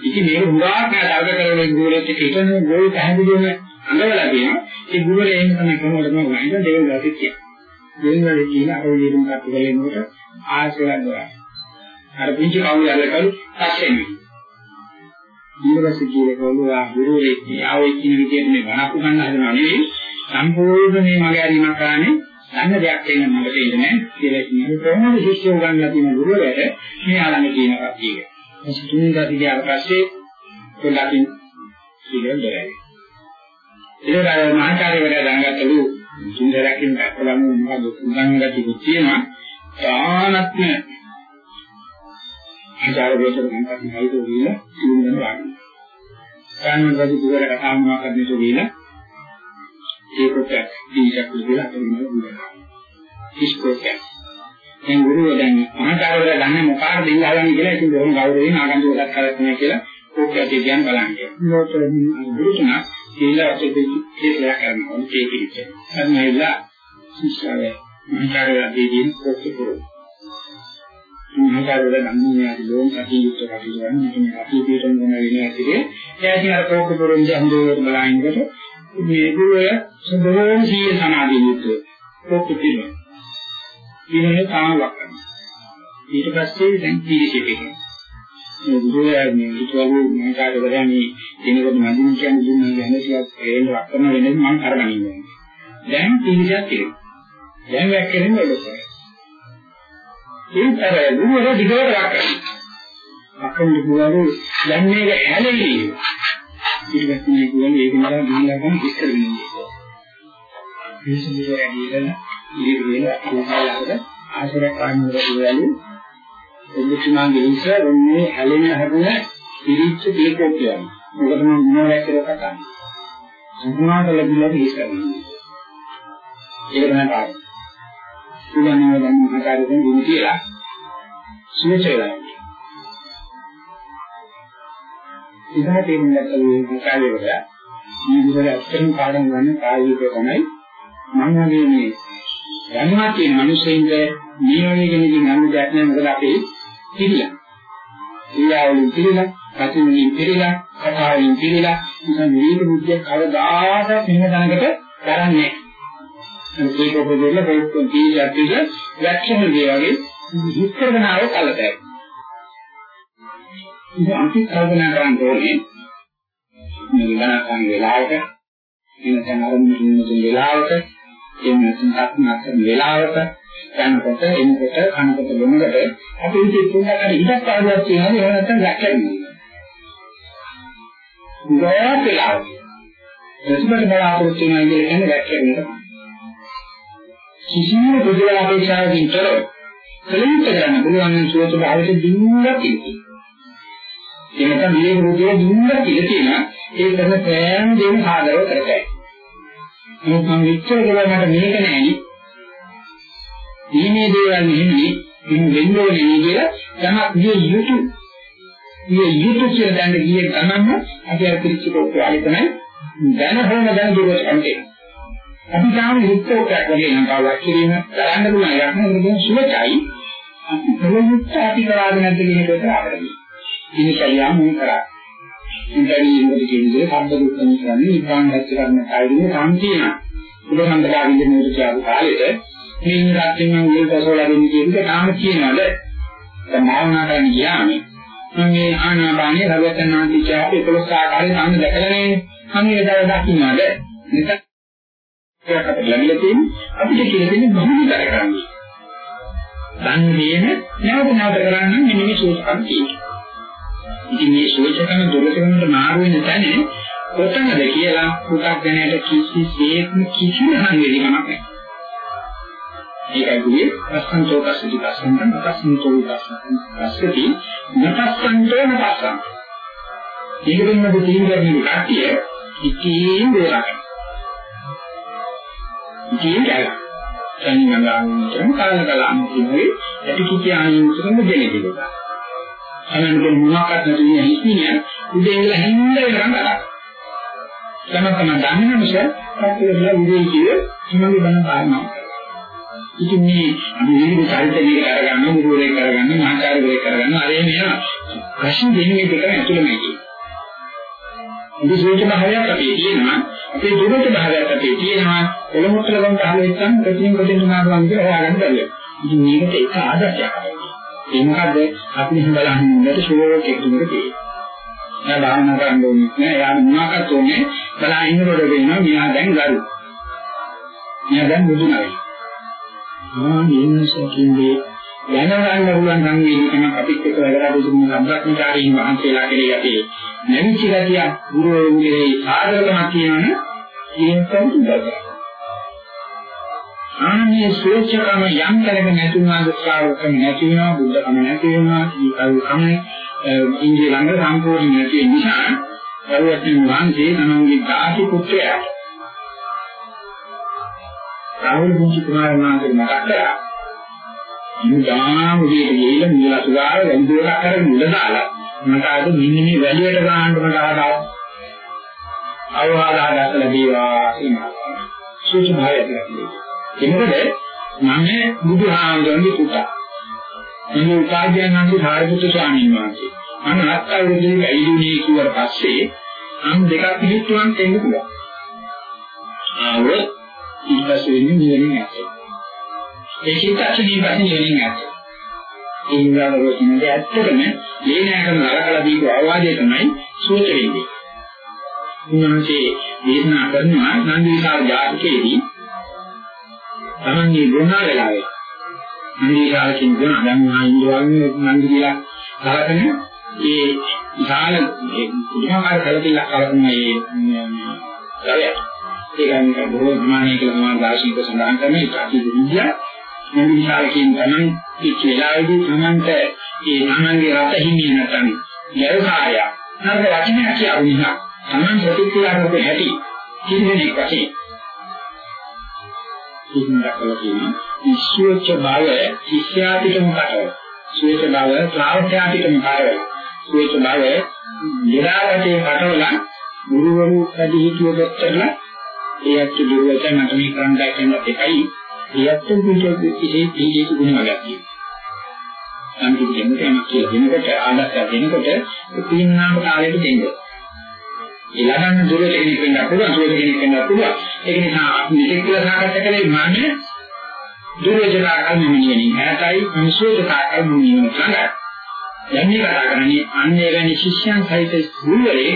ඉතින් මේක හුඟා කාටද කරන ගුරුවරයෙක් හිටන ගෝල් පැහැදිලිවම අඳවලා තියෙනවා. ඒ ගුරුවරයා එන්න තමයි කොහොමද මම වයින් දෙවල් ගාති කියන්නේ. දෙවල් කියන අර විදිහට කටු ගලනකොට ආශිර්වාද කරා. අර පුංචි කවුරු අල්ලකලු පස්සේ ඊළඟට කියනකොට ආ ගුරුවරයෙක් ආවේ කියන විදිහට මේ වණක්ු ගන්න හදනවා නෙවෙයි සම්පූර්ණ මේ මගේ අරීමක් කරන්නේ ගන්න දෙයක් එන්න මට තේරෙන්නේ නැහැ කියලා කියන්නේ කොහොමද ශිෂ්‍යව ගන්නලා තියෙන ගුරුවරයාට මේ ආලංග කියන කතිය. මේ තුන් ගති ගියාට පස්සේ පොඩ්ඩකින් ඉතින් දෙරයි. ඒක මහාචාර්යවරයා දැනගත්තලු සුන්දරකින් දැක්කලම මොකද උගන් ගතිකුත් තියෙනවා. තානත්ම ආචාර්ය වේශයෙන් ගන්න හයිතු වීලා තුන්දෙන වගේ. කාණන් රජු දුර කතා මොනවා කරන්නට වීලා ඒකට දීයක් විදිහට අතරින්ම දුන්නා. ඉස්කෝක. දැන් ගුරුවෝ දැන් මහාචාර්යවරයා දන්නේ මොකාට දෙන්න හදන්නේ කියලා ඉතින් බොහොම ගෞරවයෙන් ආගන්තුකයක් කරන්නේ කියලා ඕකේ කියන් බලන්නේ. ඒකට ගුරුතුමා කියලා අපේ කරනවා ඒක ඉතින්. අන්නේලා ශිෂ්‍යය මහාචාර්යවරයා දෙදින් කොච්චර කරා. මහාචාර්යවරයා ගන්නේ ලෝන් කටයුතු කටයුතු කරන මේ කටයුතු කරන වෙන ඇතිගේ එයා ඉතින් අර කෝක පොරොන්දේ හඳුනන බලයින්කට මේ ගුරුය සබෝන් සීය සමාධිය යුක්ත කෝක පිළිම ඊළඟ තාමවක් කරනවා. ඊට පස්සේ දැන් පිළිසිතේ. මේ බුදුරජාණන් මේ හිතුවලු මම කාටවදා මේ දිනකට මඳින් කියන්නේ දුන්නේ ගැන ටිකක් හේන රක්කන වෙන්නේ මම කරගන්න ඕනේ. දැන් පිළිසියක් තියෙනවා. දැන් වැක්කෙන්නේ ඔලොස්සයි. ඒතර ගුරුවරයා දිගට රක්කන. අකන් දුවරු දැන් මේක ඇලෙන්නේ. ඊට පස්සේ මේ ගුරුවරයා ඒක නලා දීලා ගන්න ඉස්සර වෙනවා. පිළිසිදේ ඇදලා ඉරි වෙන කොහොමද ආශ්‍රය කාණ්ඩ වල එදිටුමාගේ ඉස්සර මේ හැලෙන හැදුන පිළිච්ච දීකෝ කියන්නේ. මොකද මම මොනවද කියලා කතා කරන්නේ. සම්මාන ලැබිලා ඉස්සරන්නේ. ඒක තමයි පාඩම. සුලනව දැන් මහකාරයෙන් දුන්නු කියලා සුවචේලා. ඉතින් තේරුම් ගත්ත මේ කාර්යය වල මේ විදිහට අත්‍යන්ත පාඩම් ගන්න කාර්යයක තමයි මම වගේ මේ දැනුවත් තියෙන මිනිස්සුන්ට මේ වගේ කෙනකින් ගන්න දෙයක් නෑ මොකද අපි පිළිලා. ක්‍රියාවලින් පිළිලා, කතින් පිළිලා, කතාවෙන් පිළිලා, ඉතින් මේක බුද්ධිය කවදාකවත් මෙහෙම තැනකට කරන්නේ නෑ. ඒක පොදෙල පොත් කීයක් පිළ වැක්ෂණ දේ වගේ හිත කරගෙන ආව කලතයි. ඉතින් අපි කල්පනා කරන්න ඕනේ මේ ගණන් වෙලාවක එනසම් අරමුණු ඉන්න වෙලාවක එන්න සම්පූර්ණ කරන වෙලාවක යනකොට එනකොට කනකොට බොනකොට අපි ඉතින් පුණ්‍යකට ඉඩක් පාඩුවක් තියෙනවා එහෙම නැත්නම් වැක්කෙනවා. ගොඩක් වෙලාවට ප්‍රතිපද බලාපොරොත්තු වෙනවා කියන්නේ වැක්කෙනවා. කිසිම පුදුල අපේක්ෂාවකින් තොරව කලින්ත කරන්න පුළුවන් නම් සුවත භාවයට දිනුවක් තියෙනවා. එනක මේ රෝගය දිනුවක් කියලා ඒ කරන සෑම දෙයක් ආදරව කරගන්න. මොකද මම විචාර කරලා මට මේක නෑනේ. දීමේ දේවල් නෙමෙයි ඉන් වෙන්න ඕනේ කියලා යමක් විය යුතු. විය යුතු කියලා දැන ගියේ ගමන්ම අපි අර පිළිච්චකොට ආලේ තමයි දැන හොම දැන දුරට අන්තේ අපි තාම යුක්තෝකයක් වගේ නම් කාලක් කිරීම කරන්න පුළුවන් යක් නෙවෙයි සුවචයි. අපි ප්‍රයුක්ත අපි කරාද නැද්ද කියන එකට ආවරයි ඉනිකලියා මම කරා ඉන්ටර්වියු එකේ කියන්නේ සම්බ දුක්ඛ කියන්නේ ඉබ්‍රාහිම් දැක්ක කරන කායිනේ සම්පීන උදාහරණයක් විදිහට මොකද කියපු කාලෙට මේ රාත්‍රියෙන් මම ගිහින් පසවලා දෙන්නේ කියන එක තාම කියනවාද? දැන් භාවනා කරන්න ගියාම මම මේ ආනාපානිය රවටනාන්ති කියපේ 11 ආකාරයෙන් තාම දැකලා නැහැ. මම ඒක දව දකින්නවාද? නිසා ඒකට ලැබිලා තියෙන්නේ අපිට කියලා දෙන්නේ බහුල කරගන්න. දන්නේම නැවත නැවත කරන්න මෙන්න මේ සෝචකම් තියෙනවා. ඉතින් මේ සෝචකම් දුරකරනට මාරු වෙන තැන කොතනද කියලා පුතක් දැනට කිසිසේත්ම කිසිම හංගෙලිකමක් නැහැ. ඒකයි කියේ අසංතෝ කස්සති කස්සන්තං අසංතෝ කස්සති නපස්සන්තෝ නපස්සං ඊගෙන් මම තීන්දුව දෙන්නේ කට්ටිය ඉතින් බේරගන්න ඉතින් ගාලා සංඥාගාමින් කාල කලාම් කියන්නේ ඇති කිචි ආයුෂකම දෙන්නේ කියලා අනන්ත මොනවාකට නැති හිස්මිය උදේ ඉඳලා හැන්ද වෙනකම් කරා තමයි තමයි දන්නේ නැහැ මොකද කට්ටිය උදේ කියේ මොනවද බණ පානවා ඉතින් මේ අපි විවිධ චරිතය කරගන්න, මුරුවරේ කරගන්න, මහාචාර්යවරේ කරගන්න, අරේ මෙයා ප්‍රශ්න දෙන්නේ දෙක ඇතුළේ මේකේ. විශේෂ භාවයක් අපි කියනවා, අපේ දුරට භාවයක් අපි කියනවා, එළමුත්තල ගම් කාලෙච්චන් ප්‍රතිින් ප්‍රතිින් මාරුවන් කියලා හොයාගන්න බැහැ. ඉතින් මේකට එක ආදර්ශයක්. ඒ මොකද අපි බලන්නේ ෂෝක් එකකට තියෙන්නේ. එයා භාවනා කරන්න ඕනේ නෑ. එයා මොනවාකට ඕනේ බලා ඉන්නකොට වෙනවා මෙයා දැන් ගරු. මෙයා දැන් මුදුනයි. ආනිසකින්දී දැනගන්න පුළුවන් සංවේදීකම අපිත් එක්ක වැඩ කටයුතු කරන සම්බ්‍රාහ්මචාරීන් වහන්සේලා කෙරෙහි අපි නැවිච්ච ගතිය ගුරුවරුන්ගේ ආදරකමක් කියනවනේ ඒකෙන් තමයි ආන්නේ සෝචකම යම් කරගෙන නැති වුණාද ශ්‍රාවකම නැති වෙනවා බුද්ධකම නැති වෙනවා ඊකල්කම ඉන්දිය ළඟ සම්පූර්ණ නැති නිසා සර්වඥ වහන්සේ තමන්ගේ ධාතු පුත්‍රයා රාහුල පුංචි කුමාරයන් වහන්සේ මතක් කරා. ඉන්දාම උදේට ගිහින් මුල සුගාර වැන්දුවලා කරගෙන මුල දාලා මට අද මෙන්න මේ වැලියට ගන්න මට ආවා. අවවාද ආදත් ලැබීවා කියනවා. සූචනාවක් ලැබීවා. ඒකද මම බුදුහාමුදුරන්ගේ පුතා. මේ උපාධ්‍යයන්ගේ සාරිපුත්‍ර ස්වාමීන් වහන්සේ. මම අත්අවුරුදු ඇයිදුනේ කිව්වට පස්සේ අම් දෙකක් පිළිතුරන් දෙන්න පුළුවන්. ආව ඊපස්සේ වෙන්නේ නිවනින් ඇති. ඒ චිත්තක්ෂණයේ පස්සේ නිවෙන්නේ නැහැ. ඒ විවාදවල කියන්නේ ඇත්තටම මේ නෑකම නරකලා දීපු අවවාදය තමයි සූත්‍ර වෙන්නේ. උන්වහන්සේ දේශනා කරනවා නන්දි විසාර ජාතකයේදී තමන්ගේ ගුණ වෙලාවේ නන්දි විසාර කියන ගුණ දැන් ආයින්දුවන්නේ නන්දි කියලා කරගෙන ඒ විශාල පුදුමාකාර කලකිරීමක් කරන මේ ඒ කියන්නේ බොහෝ ප්‍රමාණයක සමාන දාර්ශනික සඳහන් කරන ඒ ප්‍රතිවිද්‍ය නන්දි විසාර කියන ගමන් ඒ වෙලාවේදී තමන්ට ඒ තමන්ගේ රට හිමිය නැත්නම් යෝගාය නර්ග වචනයක් කියවුණා තමන් ප්‍රතික්‍රියා කරපු හැටි කිසිමෙක් වශයෙන්. ඉන්නකල කියන විශ්වච භාවය ශිෂ්‍යාපිටම කරව ශ්වේත භාවය ශ්‍රාවකයාපිටම කරව ශ්වේත භාවය නිරාගතේ කටවල ගුරුවරු වැඩි හිටියෝ දොස්තරලා ඒත් දුර්වචන නටමී කරන්නයි කියන එකයි ඒත් පිටු කිසි පිළිදෙක ගුණ වගක් තියෙනවා සම්පූර්ණ දෙන්නට යමක් කියලා දෙනකොට ආදර්ශයක් දෙනකොට පින්නාම කාලෙට දෙන්නේ. ඊළඟ දුරට කෙනෙක් වෙන්න පුළුවන් දුරට කෙනෙක් වෙන්න පුළුවන්. ඒක නිසා අපි මෙතෙක් කියලා සාකච්ඡා කළේ මාන්නේ දුරජනා කල්මිනියනි හැටයි මිසෝදනා කල්මිනියන ළඟ දැන් මේ කතා කරන්නේ අන්නේ වැනි ශිෂ්‍යයන් සහිත ගුරුවරේ.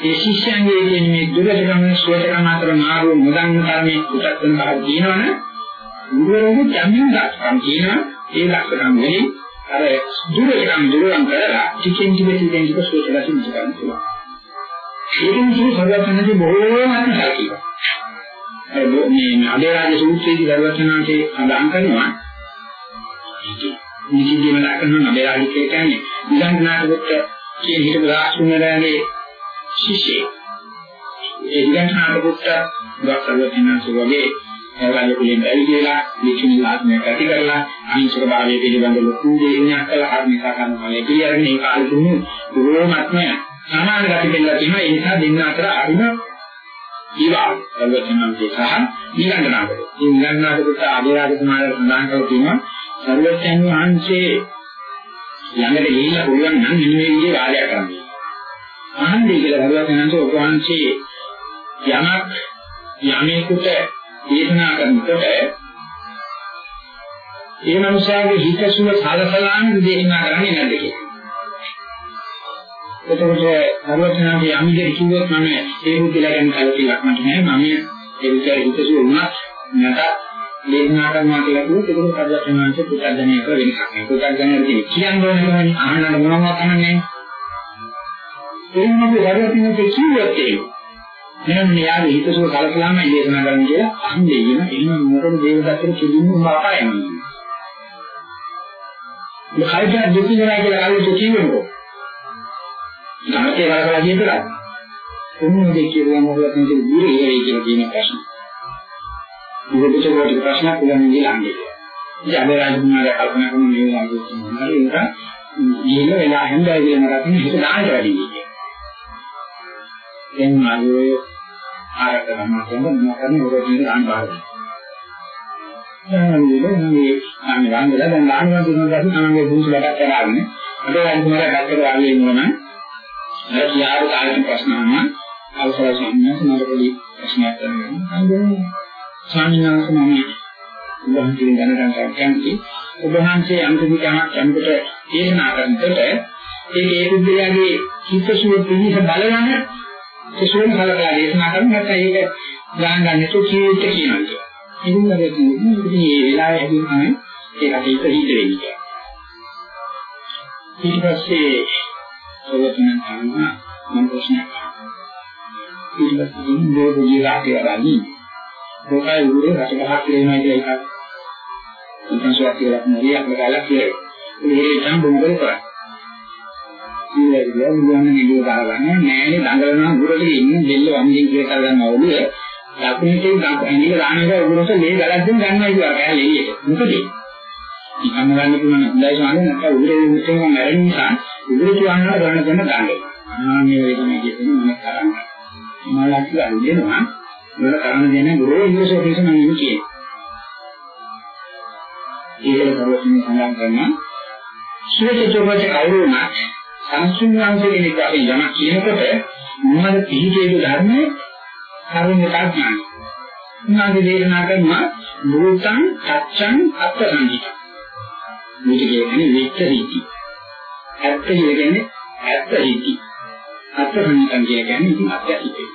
ඒ ශිෂ්‍යයන්ගේ කියන මේ දුරජකම සුවචකම අතර මාරු මුදන් කර්මයේ උසස් වෙන බව කියනවනේ. ගුරුවරගේ ජම්මින් දාස්කම් කියනවා. ඒ ලක්ෂණ වෙලී අර දුරජකම දුරවන් කරලා ටිකෙන් ටික ටිකෙන් ටික සුවචකසින් ගන්න පුළුවන්. ඒකෙන් කිසි සර්වඥාන්සේ බොහෝමත්ම සැලකීවා. මේ අධේරාජ සූත්‍රයේදී සර්වඥාන්සේ සඳහන් කරනවා නිසිදීම දක්වන අධේරාජ කියන්නේ විදන්නාට කියන හිතේ රාජ්‍යමරණේ ශිෂ්‍යය. ඒ විදන්නාට පුත්ත දක්වන වගේ ඒවාගේ පිළින් බැරි කියලා විචින ආත්මයක් ඇති කරලා අහිංසක භාවය පිළිබඳ ලොකු දෙයක් කළා ආත්මික කරනවා. ඒ කියන්නේ ඒ කාලෙදී බොහෝමත්ම සමාන ගති දෙන්න තියෙනවා ඒ නිසා දෙන්න අතර අරිම ඊවා සර්වඥාන්සේ සහ නිගණ්ඨනාගත. මේ නිගණ්ඨනාගත ආදිරාජ සමාජය සඳහන් කරලා තියෙනවා සර්වඥයන් වහන්සේ ළඟට ගිහිල්ලා පුළුවන් නම් මෙන්න මේ විදිහේ වාදයක් කරන්න. අහන්නේ කියලා සර්වඥයන්සේ ඔබ වහන්සේ යමක් යමේකට දේශනා කරනකොට ඒ මනුස්සයාගේ හිතසුව සලසලාම දේශනා කරන්නේ නැද්ද කියලා. එතකොට සර්වඥාගේ යම්දේ කිව්වොත් මම ඒ බුද්ධිලා ගැන කලකිරීමක් මට නෑ. මම ඒ විතර හිතසුව වුණත් නැත දේශනා කරනවා කියලා කිව්වොත් ඒක සර්වඥාන්සේ පුතග්ජනයක වෙනසක් නෑ. පුතග්ජනයක කියන්නේ ඕනේ අහන්න මොනවද කරන්නේ එන්නම සර්වඥාන්සේ කිව්වොත් ඒක එහෙනම් මෙයාගේ හිතසුව කලකලාම දේශනා කරන්න කියලා අහන්නේ. කියන එහෙනම් මොකද දේවදත්තට කිව්වොත් උඹ අපායම මේ කයිද දෙකේ නෑ කියලා ආවොත් කිව්වොත් ධර්මයේ වලකලා කියනවා. කොහොමද කියලා මොකද මේ දුරේ ඒ කියලා කියන ප්‍රශ්න. ඉතින් ඒක ප්‍රශ්නයක් උගන්වන්නේ ළඟේ. ඉතින් අද රාජකුමාරයා කල්පනා කරන මේ ළඟේ කියනවා ඒක ජීල වෙලා හැන්දයි කියන රටින් හිත දාන්න වැඩි කියන්නේ. දැන් ආයේ ආරක ගන්න කරන මොකක්ද ඔරදී දාන්න බාරයි. දැන් මේ අන්න වන්දලා දැන් දානවා කියන දවස් තමයි දුසු වැඩක් කරන්නේ. අද රාජකුමාරයා පැත්තට ආවේ නෝනා අර කියාරු කාලේ ප්‍රශ්න අහන අවසර සම්මත නරකලි ප්‍රශ්නයක් කරනවා. අන්දේ ස්වාමීන් වහන්සේ මම උන්වහන්සේ දැනගන්න කැමති ඔබ වහන්සේ අන්තිමට යමකට දේශනා කරනකොට ඒ ඒ බුද්ධයාගේ චිත්තසුව පිළිස බලන සුසුම් කලකලා දේශනා කරන නැත්නම් ඒක ගාන ගන්නට කීයට කියනවා. ඉතින් මේ මේ වෙලාවේ හැදුවාම ඒකට හිත හිත වෙන්නේ. ඊට පස්සේ සෝවතුන් අහනවා මම ප්‍රශ්නයක් අහනවා. ඊළඟට මේ බුද්ධිලාගේ වඩන්නේ. මොකයි උරේ රට ගහක් කියනවා කියලා එකක්. ඉතින්සුවක් කියලා නෙවෙයි අපල කාලක් කියලා. මේ ඉතින් බොම්බේ කරා. ඊළඟට මුලින්ම නිලුව දාගන්න නෑනේ දඟලනවා උරට ඉන්න දෙල්ල වම්දින් කියලා ගන්න අවුල. ලකුණේ ඇඟිල්ල දානකොට උරට මේ ගලක්ෙන් ගන්නවා කියලා කෑලේ එළියට. මොකද? ඉතින් ගන්න පුළුවන් හොඳයි ස්වාමීන් වහන්සේ උරේ මුතෙන් මැරෙන නිසා උගුරු කියනවා ගන්න දෙන්න දාන්නේ. ආන්නේ වේදනේ කියන්නේ මම කරන්නේ. මලක් ගන්නවා. වල කරන්න දෙන ගුරු ඉංග්‍රීසි ඔෆිස් මම කියන්නේ. ඒක කරවසින් සඳහන් කරනවා. සුවචෝපච කවුරුණා සංසුන්වංශ කෙනෙක් අපි යමක් කියනකොට මොනවද පිළිදේක ධර්මයේ කරුණ කාඥාන. උනාගේ දේශනා කරනවා භූතං සත්‍යං අත්සංගිත. මේක කියන්නේ විච්ඡරිති. ඇත්ත කියන්නේ ඇත්ත හිති. අත්සංගිතං කියන්නේ ඉතින් අත්‍යහිතේ.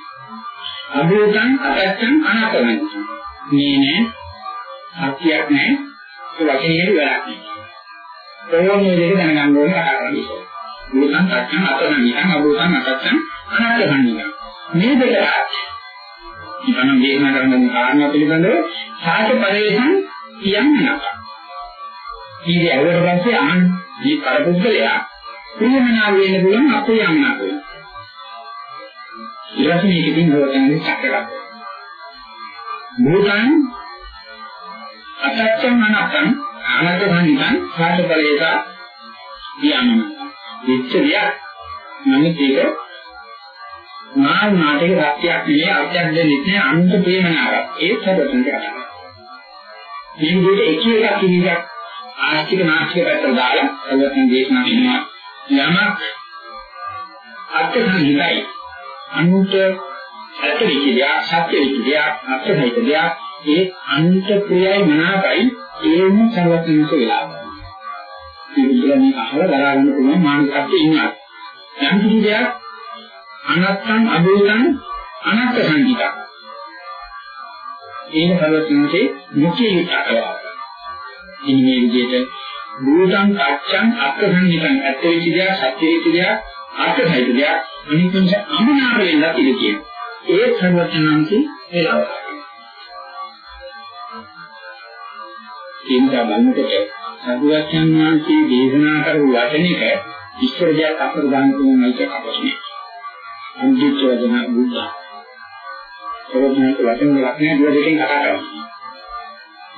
අභූතං අසත්‍යං අනාත්මයි. මේ නෑ සත්‍යයක් නෑ ඒ වචනේ වැඩක් නෑ. ප්‍රයෝගයේ දෙක දැනගන්න ඕනේ කතා කරන්නේ. භූතං සත්‍යං අත්සංගිතං අභූතං අසත්‍යං අනාත්මයි. මේ දෙක මම දේශනා කරන කාරණා පිළිබඳව සාහිත්‍ය පරිවේෂණ කියන්නේ නැහැ. ඊට ඇවුවට පස්සේ ආන් මේ කරපුද්ගලයා ප්‍රියමනාව වෙන්න පුළුවන් අපේ යන්නා වෙනවා. ඊට පස්සේ මේකකින් හොයන්නේ සැකයක්. භූතං අසත්‍යං අනත්තං අනත්ත සංහිතං සාහිත්‍ය පරිවේෂණ කියන්නේ. විච්ඡේදයක් නමුත් ඒක මහා නාටක සත්‍යයක් නෙවෙයි අර්ථයක් දෙන්නේ නැහැ අන්ත ප්‍රේමනාවක් ඒ සබතෙන් කරා. මේ විදිහට එක එකක් කිවියක් ආස්තික නාස්තික පැත්තට දාලා සබතෙන් දේශනා කරනවා යමක් අර්ථ සංහිතයි අන්ත ඇත්ත විචියා සත්‍ය විචියා අර්ථ සංහිතය ඒ අන්ත ප්‍රියයි මනාපයි ඒම සබතෙන්ස වෙලා. මේ විදිහට මේ අහලා දරාගන්න පුළුවන් මානසිකත්වයේ ඉන්නවා. යම් කිසි දෙයක් අනත්තං අභූතං අනත්ත සංගීතං ඒක සර්වඥන්සේ මුඛ්‍ය යුක්තකවා ඉන්නේ මේ විදිහට භූතං අච්ඡං අත්ථ සංගීතං ඇත්ත වෙච්ච දෙයක් සත්‍ය වෙච්ච දෙයක් අර්ථ සහිත දෙයක්. අනිත්‍යංශ අමනාප වෙන්නත් ඉඩ කියන ඒ සර්වඥන්සේ එළව ඉන්දා බලනකොට සරුවචන් වහන්සේ දේශනා කරපු වචනික ඉස්සර දෙයක් අපර දාන්න පුළුවන් එක අපස්නේ අන්දිච්ච වදන බුද්ධ. සරෝජනක වචන ලක්ෂණ දුර දෙකෙන් කතා කරනවා.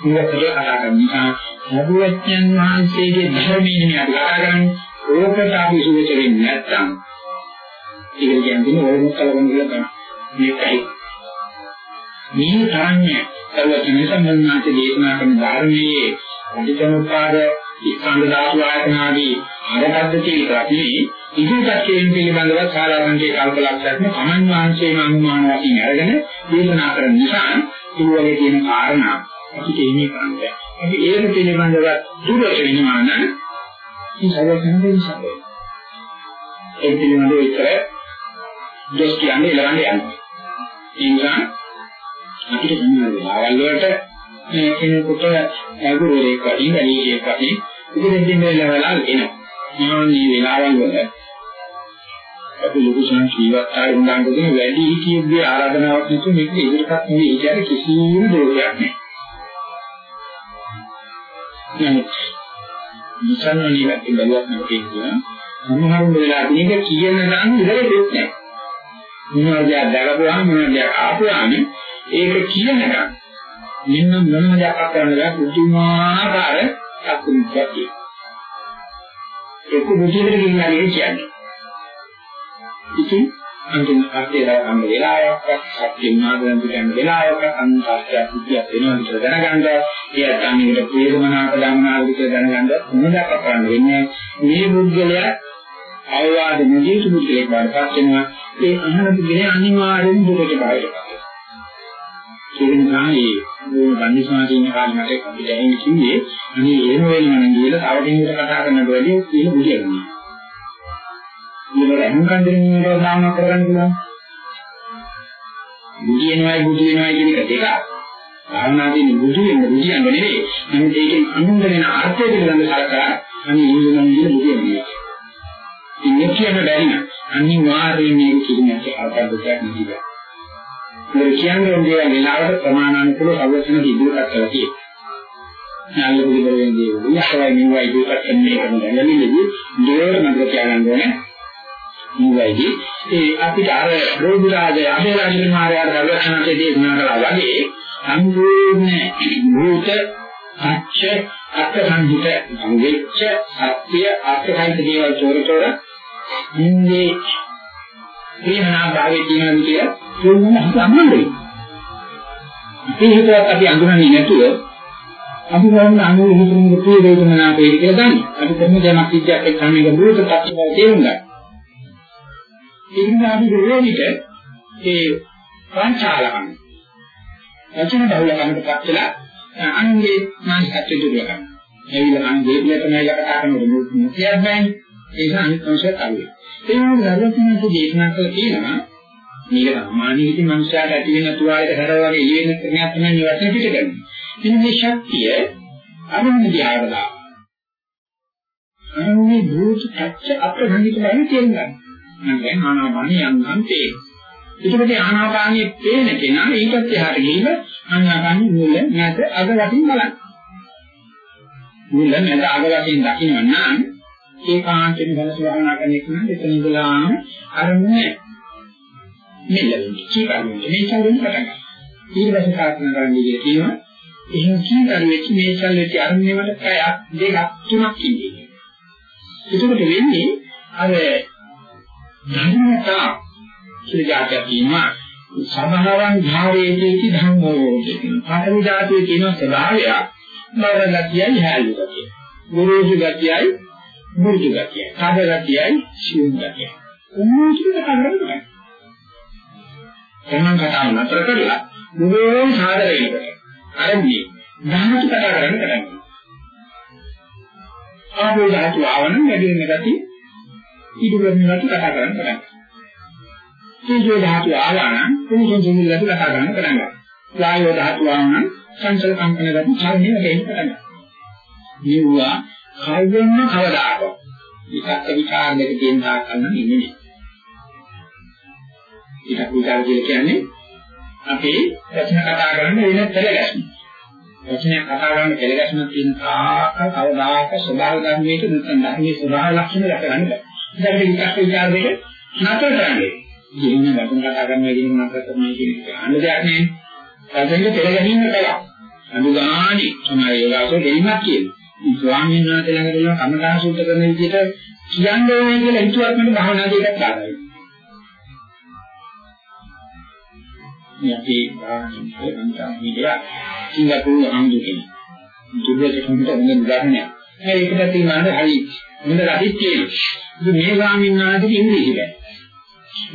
මේකට කතා කරන නිසා සරුවච්චන් වහන්සේගේ ධර්මයේ මේ අපි කතා කරන්නේ ඕකට අපි සුවිත වෙන්නේ නැත්තම් ඒක කියන්නේ ඕනෙත් කලබල කියලා තමයි. මේකයි. මේ තරන්නේ සරුවච්චන් සම්මන්නාට දේශනා කරන ධර්මයේ අධිකමපාද ස්කන්ධ ධාතු ආයතනාදී ආරපද්ධතිය විතරක් නෙවෙයි ඉදිරියට පිළිබඳව සාරාංශයේ කල්පලක්ෂයක්ම කමන් වහන්සේම අනුමාන වශයෙන් අරගෙන දේශනා කරන නිසා ඒ වගේ තියෙන කාරණා අපිට එන්නේ කරන්නේ. අපි ඒක පිළිබඳව දුර වෙනවා නම් මේ සර්වඥ දෙවිසබ්බේ. ඒ පිළිබඳව විතර දොස් කියන්නේ ළඟ යනවා. ඒ නිසා අපිට සම්මාන වෙලාවල් වලට මේ කෙනෙකුට ගුරුවරයෙක් වගේ ගණීතියෙක් වගේ ඉදිරියෙන් ලැබලා එනවා. මේ වෙලාවල් වල අපි ලොකු සංකීර්ණ ආය උන්දාන්කගෙන වැඩි හිතියෙක්ගේ ආරාධනාවක් නැතුව මේක ඉදිරියට නෙවෙයි කියන්නේ කිසිම දෝෂයක් නැහැ. නමුත් විසන්නණී වැටි බලවත් නෙවෙයි මොනවාම වෙලා මේක කියන නම් ඉඳලා දෙන්නේ නැහැ. මොනවද දැකපුවාම මොනවද ආපුවාම ඒක කියනකම් මෙන්න මොනම දෙයක් කරන්න බෑ පුදුමාකාර අකුරුක්කක් ඒක මුචිතට කියන්නේ කියන්නේ. ඉතින් අන්තිම අර්ථය ගන්න වෙලාවක් සත්‍ය නාදයන් පිටන වෙලාවක අන්තර්ය සිද්ධියක් වෙනවා විතර දැනගන්න. ඒ අත්ංගෙට ප්‍රේමනාක ධම්මනා විතර දැනගන්න මොනවාක් කරන්න වෙන්නේ මේ බුද්ධලයා අවවාද නිදීතු බුද්ධලේ වඩපත් වෙනවා. ඒ අහන බුද්ධලේ අනිවාර්යෙන් දුකට බාහිරපත් ඒ නිසා මේ බන්දිසමාදීන කාලේ මට අපිට ඇහෙන්නේ කිව්වේ අනේ එහෙම වෙනවා නම් කියලා තව කෙනෙකුට කතා කරනකොට වැඩි කියලා බුදියන්නේ මේක අහංකම් දෙන නිරෝධාන කරගන්න පුළුවන්. බුදු වෙනවයි බුදු වෙනවයි කියන එක දෙක. භාවනාදී බුදු වෙන බුදියන් නෙවෙයි. නමුත් ඒකෙන් අනුන්ද වෙන අර්ථය පිළිබඳව සලකලා අනිත් ඉන්ද්‍රයන් කියන බුදු වෙනවා. ඉන්නේ කියන බැරි නම් අනිවාර්යයෙන් මේක කිසිමක ආකාරයක් නෙවෙයි. මේ කියන්නේ දේවල් වෙලාවට ප්‍රමාණානුකූලව අවශ්‍යම ඉදිරියට කරලා තියෙනවා. ඥාන පිළිබඳව දේවල්. ඉස්සරහින් මේවා ඉදිරියට කරන එකම දැනෙන්නේ දෙවර මතක තියාගන්න ඕනේ. මුවයිදී ඒ අපිට අර රෝධිරාජය අබේරාජ කුමාරයාට දවසනට දේශනා කළා වගේ සම්පූර්ණ භූත සත්‍ය අත්සංහිත වෙච්ච සත්‍ය අත්සංහිත දේවල් චෝරතොර ඉන්නේ ප්‍රේමනා භාවයේ තියෙන විදිය දුන්නම සම්බන්ධයි. ඒ හිතවත් අපි අඳුරන්නේ නැතුව අපි කොහොමද අනුර හිතන්නේ ප්‍රිය වේදනාවක් කියලා දන්නේ. අපි කොහොමද යමක් සිද්ධියක් එක්කම මේක භූත සත්‍යව තේරුම් ගන්නේ. ඒ නිසා අපි ගොඩේට ඒ පංචාලකම් වචන බහුලකමකටපත් වෙලා අනුගේ මානසිකත්වය දුර කරනවා. ඇවිල්ලා අනුගේ පිළ තමයි කතා කරනකොට මුකියක් බෑනේ. ඒක අනිත් අංශයක් අල්ලනවා. ඒ වගේ ධර්මතුන්ගේ දේශනා කළ තියෙනවා මේක සාමාන්‍ය ඉති මනුෂ්‍යයාට ඇති වෙන තුවාලේ හැර වගේ ඉවෙන ක්‍රමයක් තමයි මේ වචන පිට කරන්නේ. ඉතින් මේ ශක්තිය අනුන්ගේ දිහාවලා අනුන්ගේ භූත ඇච්ච අප්‍රධානික බව තේරුම් ගන්න. මම දැන් ආනාපානිය යන්නම් තේ. ඒකපස්සේ ආනාපානිය පේන කෙනා ඊටත් එහාට ගිහින් ආනාපානිය මුල නැත අග වටින් බලන්න. මුල නැත අග වටින් දකින්න නම් ඒකාන්තයෙන් බලස භාවනා කරන එක නම් එතන ඉඳලාම අරමුණ මෙල්ලෙන්නේ කීකරුවේ මේ චලෙන් පටන් ගන්නවා. ඊට පස්සේ සාකච්ඡා කරන්න ඉගෙන කියනවා එහෙනම් කීකරුවේ මේ චලෙට අරමුණේ වල පැයක් දෙකක් තුනක් ඉන්නේ. එතකොට වෙන්නේ අර ධර්මතා කියලා කියනවා සමහරවන් භාවයේදී ධම්මෝ කියන පාඨමි ධාතුවේ තියෙන ස්වභාවය නවර ගතියයි හැලු ගතිය. ගුරුසු ගතියයි මුරුදු ගතියයි. කඩ ගතියයි ශූන්‍ය ගතියයි. උන්වහන්සේ කරන්නේ තමන් කතාව නතර කරලා මුලින්ම සාදර වෙනකොට අරන්නේ ධාතු කතා කරන්න කරන්නේ. ආපෝ ධාතු ආවන වැඩි වෙන ගතිය ඊට වෙනවට කතා කරන්න කරන්නේ. තීජෝ ධාතු ආවන කුණුසුන් සුමුලට කතා කරන්න කරන්නේ. වායෝ ධාතු ආවන සංසල කම්පන ගති චලනය වෙන්න කරන්නේ. නිව්වා කල්වෙන්න කවදාකෝ. විකත් විචාර දෙක තියෙන තාක් ගන්න ඉන්නේ නෑ. ඊට විචාර කියන්නේ අපේ රචන කතා කරන්න වෙන පෙළ ගැස්ම. වචනයක් කතා කරන්න පෙළ ගැස්ම තියෙන තාක කවදාක ස්වභාව ධර්මයක නැත්නම් ධර්මයේ ස්වභාව ලක්ෂණ දැක ගන්න බෑ. ඒකට විචාර විචාර දෙක නතර කරන්නේ. ජීවන වචන කතා කරන වෙලින් නතර කරනවා කියන එක අන්න දෙයක් නෙවෙයි. රචනෙක පෙළ ගැනීම කලා. අනුගානි තමයි යෝගාසෝ දෙලිමත් කියන්නේ. ස්වාමීන් වහන්සේ ළඟට ගියා කමඨා සුද්ධ කරන විදිහට කියන්නේ ඕනේ කියලා හිතුවත් මට භාවනා දෙකක් ආරයි. මේ අපේ භාවනාවේ අන්තම් විදිය සිංගප්පූරු අමුදුකේ. දුර්ලභකමට උන්ගේ උදාහරණයක්. ඒකට තියෙනවා හරි හොඳ ලදිත් කියනවා. මේ ස්වාමීන් වහන්සේ ඉංග්‍රීසි බෑ.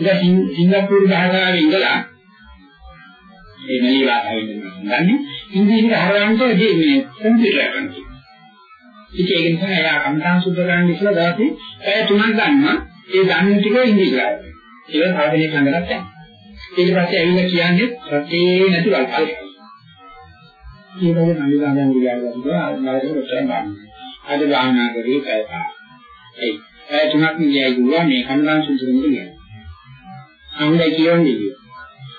ඉතින් සිංගප්පූරු භාෂාවේ ඉඳලා ඒ මෙලි භාෂාවෙන් ගන්නේ ඉංග්‍රීසි හරවන්නට මේ කම්පියුටර් කරන්නේ. ඉතින් ඒක නිසා එයා කම්තාන් සුද්ධ කරන්න ඉස්සලා දාති පැය තුනක් ගන්නවා. ඒ ගන්න ටික ඉංග්‍රීසි කරා. ඒක සාධනෙ ළඟට යනවා. ඊට පස්සේ ඇවිල්ලා කියන්නේ රටේ නැති වල්පල්. ඊට පස්සේ නලිදාගන් ගියාට ආයෙත් උත්තර ගන්න. අද ගානා කරේ පැය පහ. ඒ පැය තුනක් ගියයි ගුවා මේ කම්තාන් සුද්ධ කරන්න කියන්නේ. අන්නේ කියන්නේ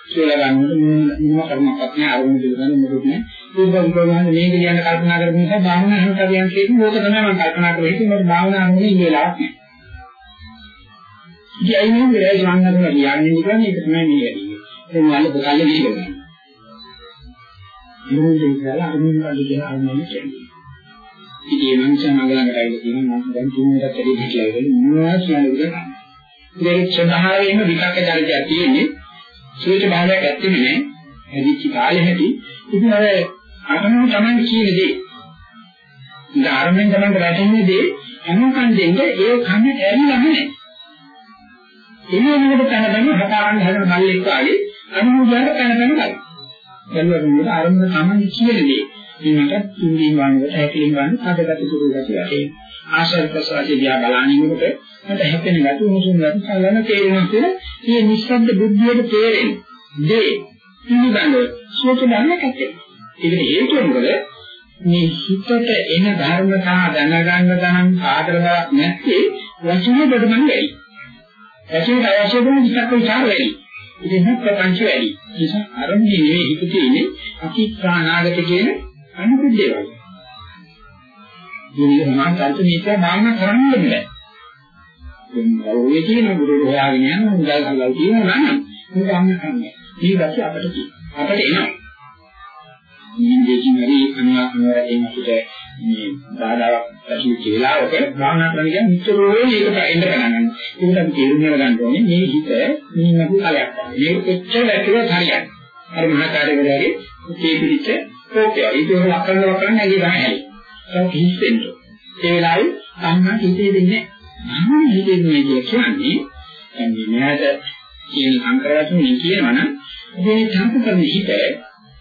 කියලා ගන්නකොට මොනම කර්මයක් නැහැ අරමුණු පිළිබඳ මොකද නැහැ. ඒක උපකරණ මේක කියන කල්පනා කරපු නිසා භාවනා හරි කියන කේතු ඕක තමයි මම කල්පනා කරේ. ඉතින් මට භාවනා අරමුණේ ඉන්න වෙලාවක් නැහැ. ඉතින් අයිනේ වෙලාව ගන්න කරලා කියන්නේ නිකන් ඒක තමයි මේ වැඩි ඒ වල බකල්ල දීලා ඉන්නේ ඉතලා අරමුණ වල කියන අරමුණ කියන්නේ. ඉතින් මේ මනුෂ්‍ය මඟලකට ඇවිල්ලා තියෙනවා මම දැන් තුන්වෙනිට ඇරි හිටලා ඉන්නේ මොනවද කියන්නේ ඒක සදාහරේම විකල්ප චරිතයක් තියෙන්නේ සුවිත භාවයක් ඇත්තේ නෑ. හැදිච්ච කාලේ හැටි. ඉතින් අර අරමුණ තමයි කියන දේ. ඉතින් අරමුණ තමයි රැටෙන්නේ දේ අනුකම් දෙන්න ඒ කන්න ඇරිලා නැහැ. එන්නේ මොකද කන බන්නේ හදාගන්න හදන බල්ලෙක් වගේ අරමුණ ගන්න කන බන්නේ ගන්න. දැන් අරමුණ තමයි කියන දේ. ඊමට තුන්දින් වංගට හැකලින් වංග අදගත දුරු ගැතිය. ආශ්‍රය ප්‍රසාරය දිහා බලනකොට මට හැපෙන ගැටු මුසුන් ගැටු කලන තේරෙනවා කියලා මේ නිස්සද්ද බුද්ධියට තේරෙන දේ පිළිබඳ සෝත ගන්නක් ඇත්තේ. ඒකට හේතුව මොකද? මේ හිතට එන ධර්මතා දැනගන්න තරම් ආදර බවක් නැත්තේ වචන දෙඩමන් වෙයි. වචන අවශ්‍ය කරන විචක්ක විචාර වෙයි. ඉතින් ප්‍රපංච වැඩි. ඒ නිසා අරමුණේ නෙවෙයි හිත තියෙන්නේ අතීතානාගත කියන අනුකුත් දේවල්. මේ සමාන්තරට මේක භාවනා කරන්න බෑ. ඔය කියන ගුරු හොයාගෙන යන මුදල් කල්ලා කියනවා නම් මේක අන්න කරන්නේ. මේ දැක්ක අපිට කියනවා. අපිට එනවා. මේ දෙකින් හරි අනුවාදයෙන් අපිට මේ බාධාවක් ඇති වෙලාවක භාවනා කරන කියන්නේ නිතරම ඒකට එන්න ගන්න. ඒකට අපි තේරුම් ගන්න ඕනේ මේ හිත මේ නපු කලයක්. මේක කොච්චර ඇතුළත හරියන්නේ. අර මහාචාර්යවරයාගේ මේ පිළිච්ච කෝපය. ඒක ලක්කන ලක්කන නැගී ගන්න. ඒක හිතෙන්න. ඒ වෙලාවේ අන්න හිතේ දෙන්නේ මම හිතන්නේ කියන්නේ දැන් මෙයාට කියන සංකරවතුන් කියනවනම් මේ තම්ප කරන හිත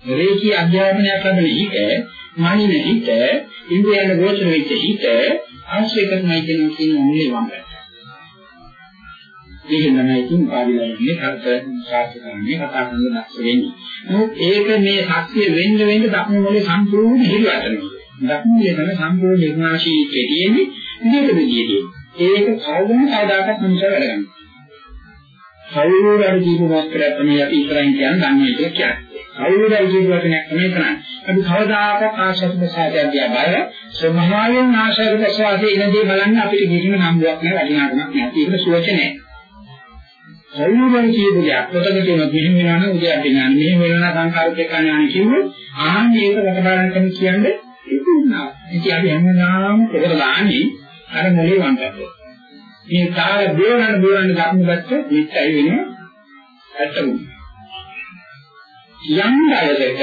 රේකී අධ්‍යාපනයක් ලැබෙන හිත, මානින හිත, ඉන්ද්‍රියන ගෝචර වෙච්ච හිත ආශ්‍රය කරනයි කියන කියන මුලේ වංගය. ඒක තමයි ඉතින් පාරිලන්නේ හර්ථ ශාස්ත්‍රඥේ කතා කරන ලක්ෂ වෙන්නේ. නමුත් ඒක මේ සත්‍ය වෙන්න වෙන්න දක්න මොලේ සම්පූර්ණ හිරිවටනවා. දක්න මොලේ තමයි සම්පූර්ණ නිර්මාශීලී තියෙන්නේ මේක දෙවියදී. ඒක කවුරුන් කවදාකවත් මොනසාර වැඩ ගන්නවා. කවුරුහරි කියපු මාත්‍රයක් තමයි අපි ඉස්සරහින් කියන්නේ දන්නේ ඒක කියන්නේ. කවුරුහරි කියපු වචනයක් තමයි කරන්නේ. අපි කවදාකවත් ආශාස ප්‍රසාදයක් දිහා බලලා ස්වභාවයෙන් ආශාස ප්‍රසාදයේ ඉඳී බලන්න අපිට කිසිම නම්බුවක් නැහැ වටිනාකමක් නැහැ. ඒක සුවචනේ. කවුරුහරි කියපු දෙයක් පොතක තියෙනවා මෙහෙම වෙනවා නම් උදේ අපි ඥාන මෙහෙම වෙනවා සංකාරක ඥාන කිව්වොත් ආන්නේ ඒක රකබාරන්ටම කියන්නේ ඒක උනා. ඉතින් අපි හැමදාම පොතක දාන්නේ අර මොලේ වන්දනය. මේ කාය බේරන්න බේරන්න ගන්න ගත්ත මෙච්චයි වෙනවා ඇත්තම. යම් දවසක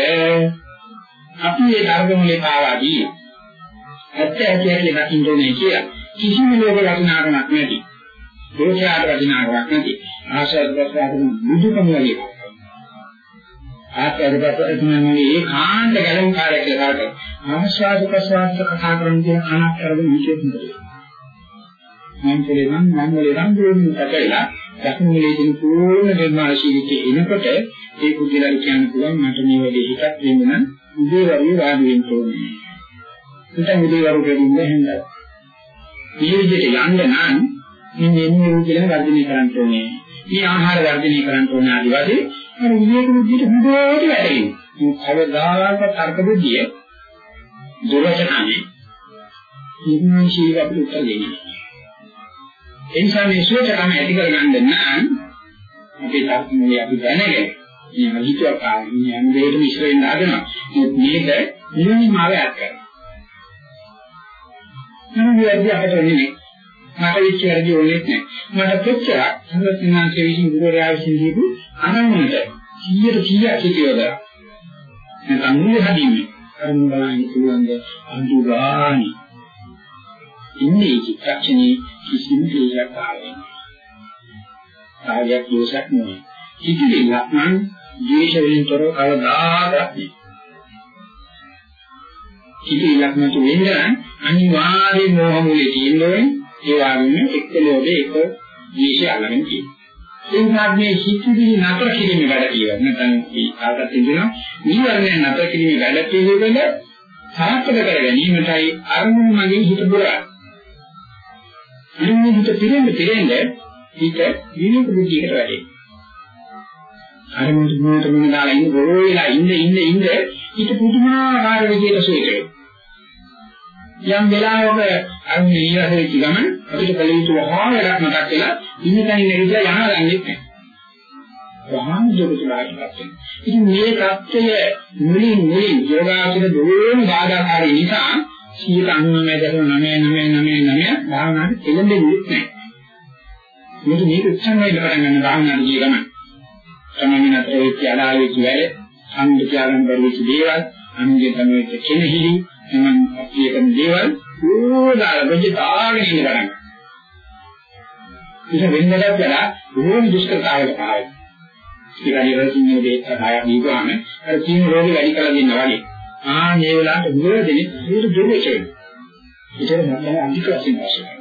අපි මේ ධර්මෝලේ පාවාදී ඇත්ත ඇති ඇති දකින්න ඕනේ කියලා කිසිම ලෝක ලක්ෂණාවක් නැති. දෝෂයාට වදිනාවක් නැති. ආශාද ප්‍රසාරණ බුදුකම වගේ. ආත්මයකට තමයි ඒ කාණ්ඩ ගැලුම් කාර්යයක් කියලා කරන්නේ. ආශාද ප්‍රසාරණ කතා කරන කියන අනක් කරගෙන විශේෂ මංගලේ නම් මංගලේ නම් දුරින් තකලා දකුණේ තියෙන පූර්ණ නිර්මාණශීලී එනකොට ඒ කුජලයි කියන්න පුළුවන් මට මේ වැඩේ හිතක් වෙන්න නම් උදේ වරුවේ වාඩි වෙන්න ඕනේ. හිතන් උදේ වරුවේ දෙන්න හෙන්දා. මේ විදිහට යන්න නම් මේ මෙන්න කුජලන වර්ධනය කරන්න ඕනේ. මේ ආහාර වර්ධනය කරන්න ඕනේ ආදි වශයෙන් අර විවේක බුද්ධියට හොඳට වැඩෙනවා. මේ කවදාකවත් තර්ක බුද්ධිය දුරචනනේ නිර්මාණශීලී අපිට උත්තර දෙන්නේ. ඒ නිසා මේ සුවචකම ඇති කරගන්න නම් අපේ ධර්මයේ අපි දැනගෙන මේ හිතුවක් ආන්නේ යම් දෙයකට මිශ්‍ර වෙන්න හදනවා. මේක නිවීමාව යක් කරනවා. නිවීමදී අපට වෙන්නේ මට විච වැඩි ඕනෙත් නැහැ. මට කොච්චරක් සංගතනාංශයේ විසින් ගුරුවරයා විසින් දීපු අනන්ත 100 100ක් හිතියවද. නැත්නම් මුල හදින්නේ. අර බලන්න පුළුවන් ද අඳුරානි. ඉන්නේ චිත්තක්ෂණේ කිසිම දෙයක් ආවේ නැහැ. කාර්යයක් දෝෂයක් නෙවෙයි. කිසිලක් නම් ද්වේෂ වලින් තොරව කවදාවත් නැහැ. කිසිලක් නැතු වෙන්න අනිවාර්යයෙන් මෝහ මුලේ තියෙන්නේ ඒ වගේම එක්ක ලෝභය එක ද්වේෂය අල්ලගෙන තියෙනවා. ඒ නිසා මේ හිතුවිලි නතර කිරීමේ වැඩ කියලා නැත්නම් මේ ආගත ඉඳලා නිවර්ණය නතර කිරීමේ වැඩ පිළිවෙල සාර්ථක කර ගැනීමටයි අරමුණු මගින් හිත පුරා ඉන්නේ හිත පිරෙන්න පිරෙන්න හිත විනෝද බුද්ධියකට වැඩේ. අර මොකද මොකට මොන දාලා ඉන්න බොරෝ වෙලා ඉන්න ඉන්න ඉන්න හිත පුදුමාකාර විදියට සුවේකේ. යම් වෙලාවක අර ඊයර වෙච්ච ගමන් අපිට කල යුතු වහා වැඩක් මතක් වෙලා ඉන්න තැනින් නැගිටලා යනවා ගන්නෙත් නැහැ. වහාම දුරතුලාට පත් ඉතින් මේ தත්ත්වය මුලින් මුලින් යෝගාචර දෝම බාධාකාරී නිසා 199.999 භාවනාවට එළඹෙන්නේ නැහැ. මේක මේක උත්සන්න වෙන්න පටන් ගන්න භාවනාවට ගිය ගමන්. තමයි නතර වෙච්ච අනාලෙච්ච වැඩ, අනුන්ගේ ත්‍යාගම් කරවිච්ච දේවල්, අනුන්ගේ තමයි කෙනෙහිලි, මම අපිය කරන දේවල් ඕදාල වෙච්ච තාගෙන ඉන්න ගන්න. ඒක වෙන්නලත් වෙලා බොහෝම දුෂ්කරතාවයකට ආවයි. ඒක නිරසින් මේ දෙයක් හදාගන්න දීපුවාම අර තීන රෝගී වැඩි කරලා දෙනවා වගේ. ආ මේ වෙලාවට විරෝධෙනි ඒක දුරේචේ. ඒතර මම අධික වශයෙන් අවශ්‍යයි.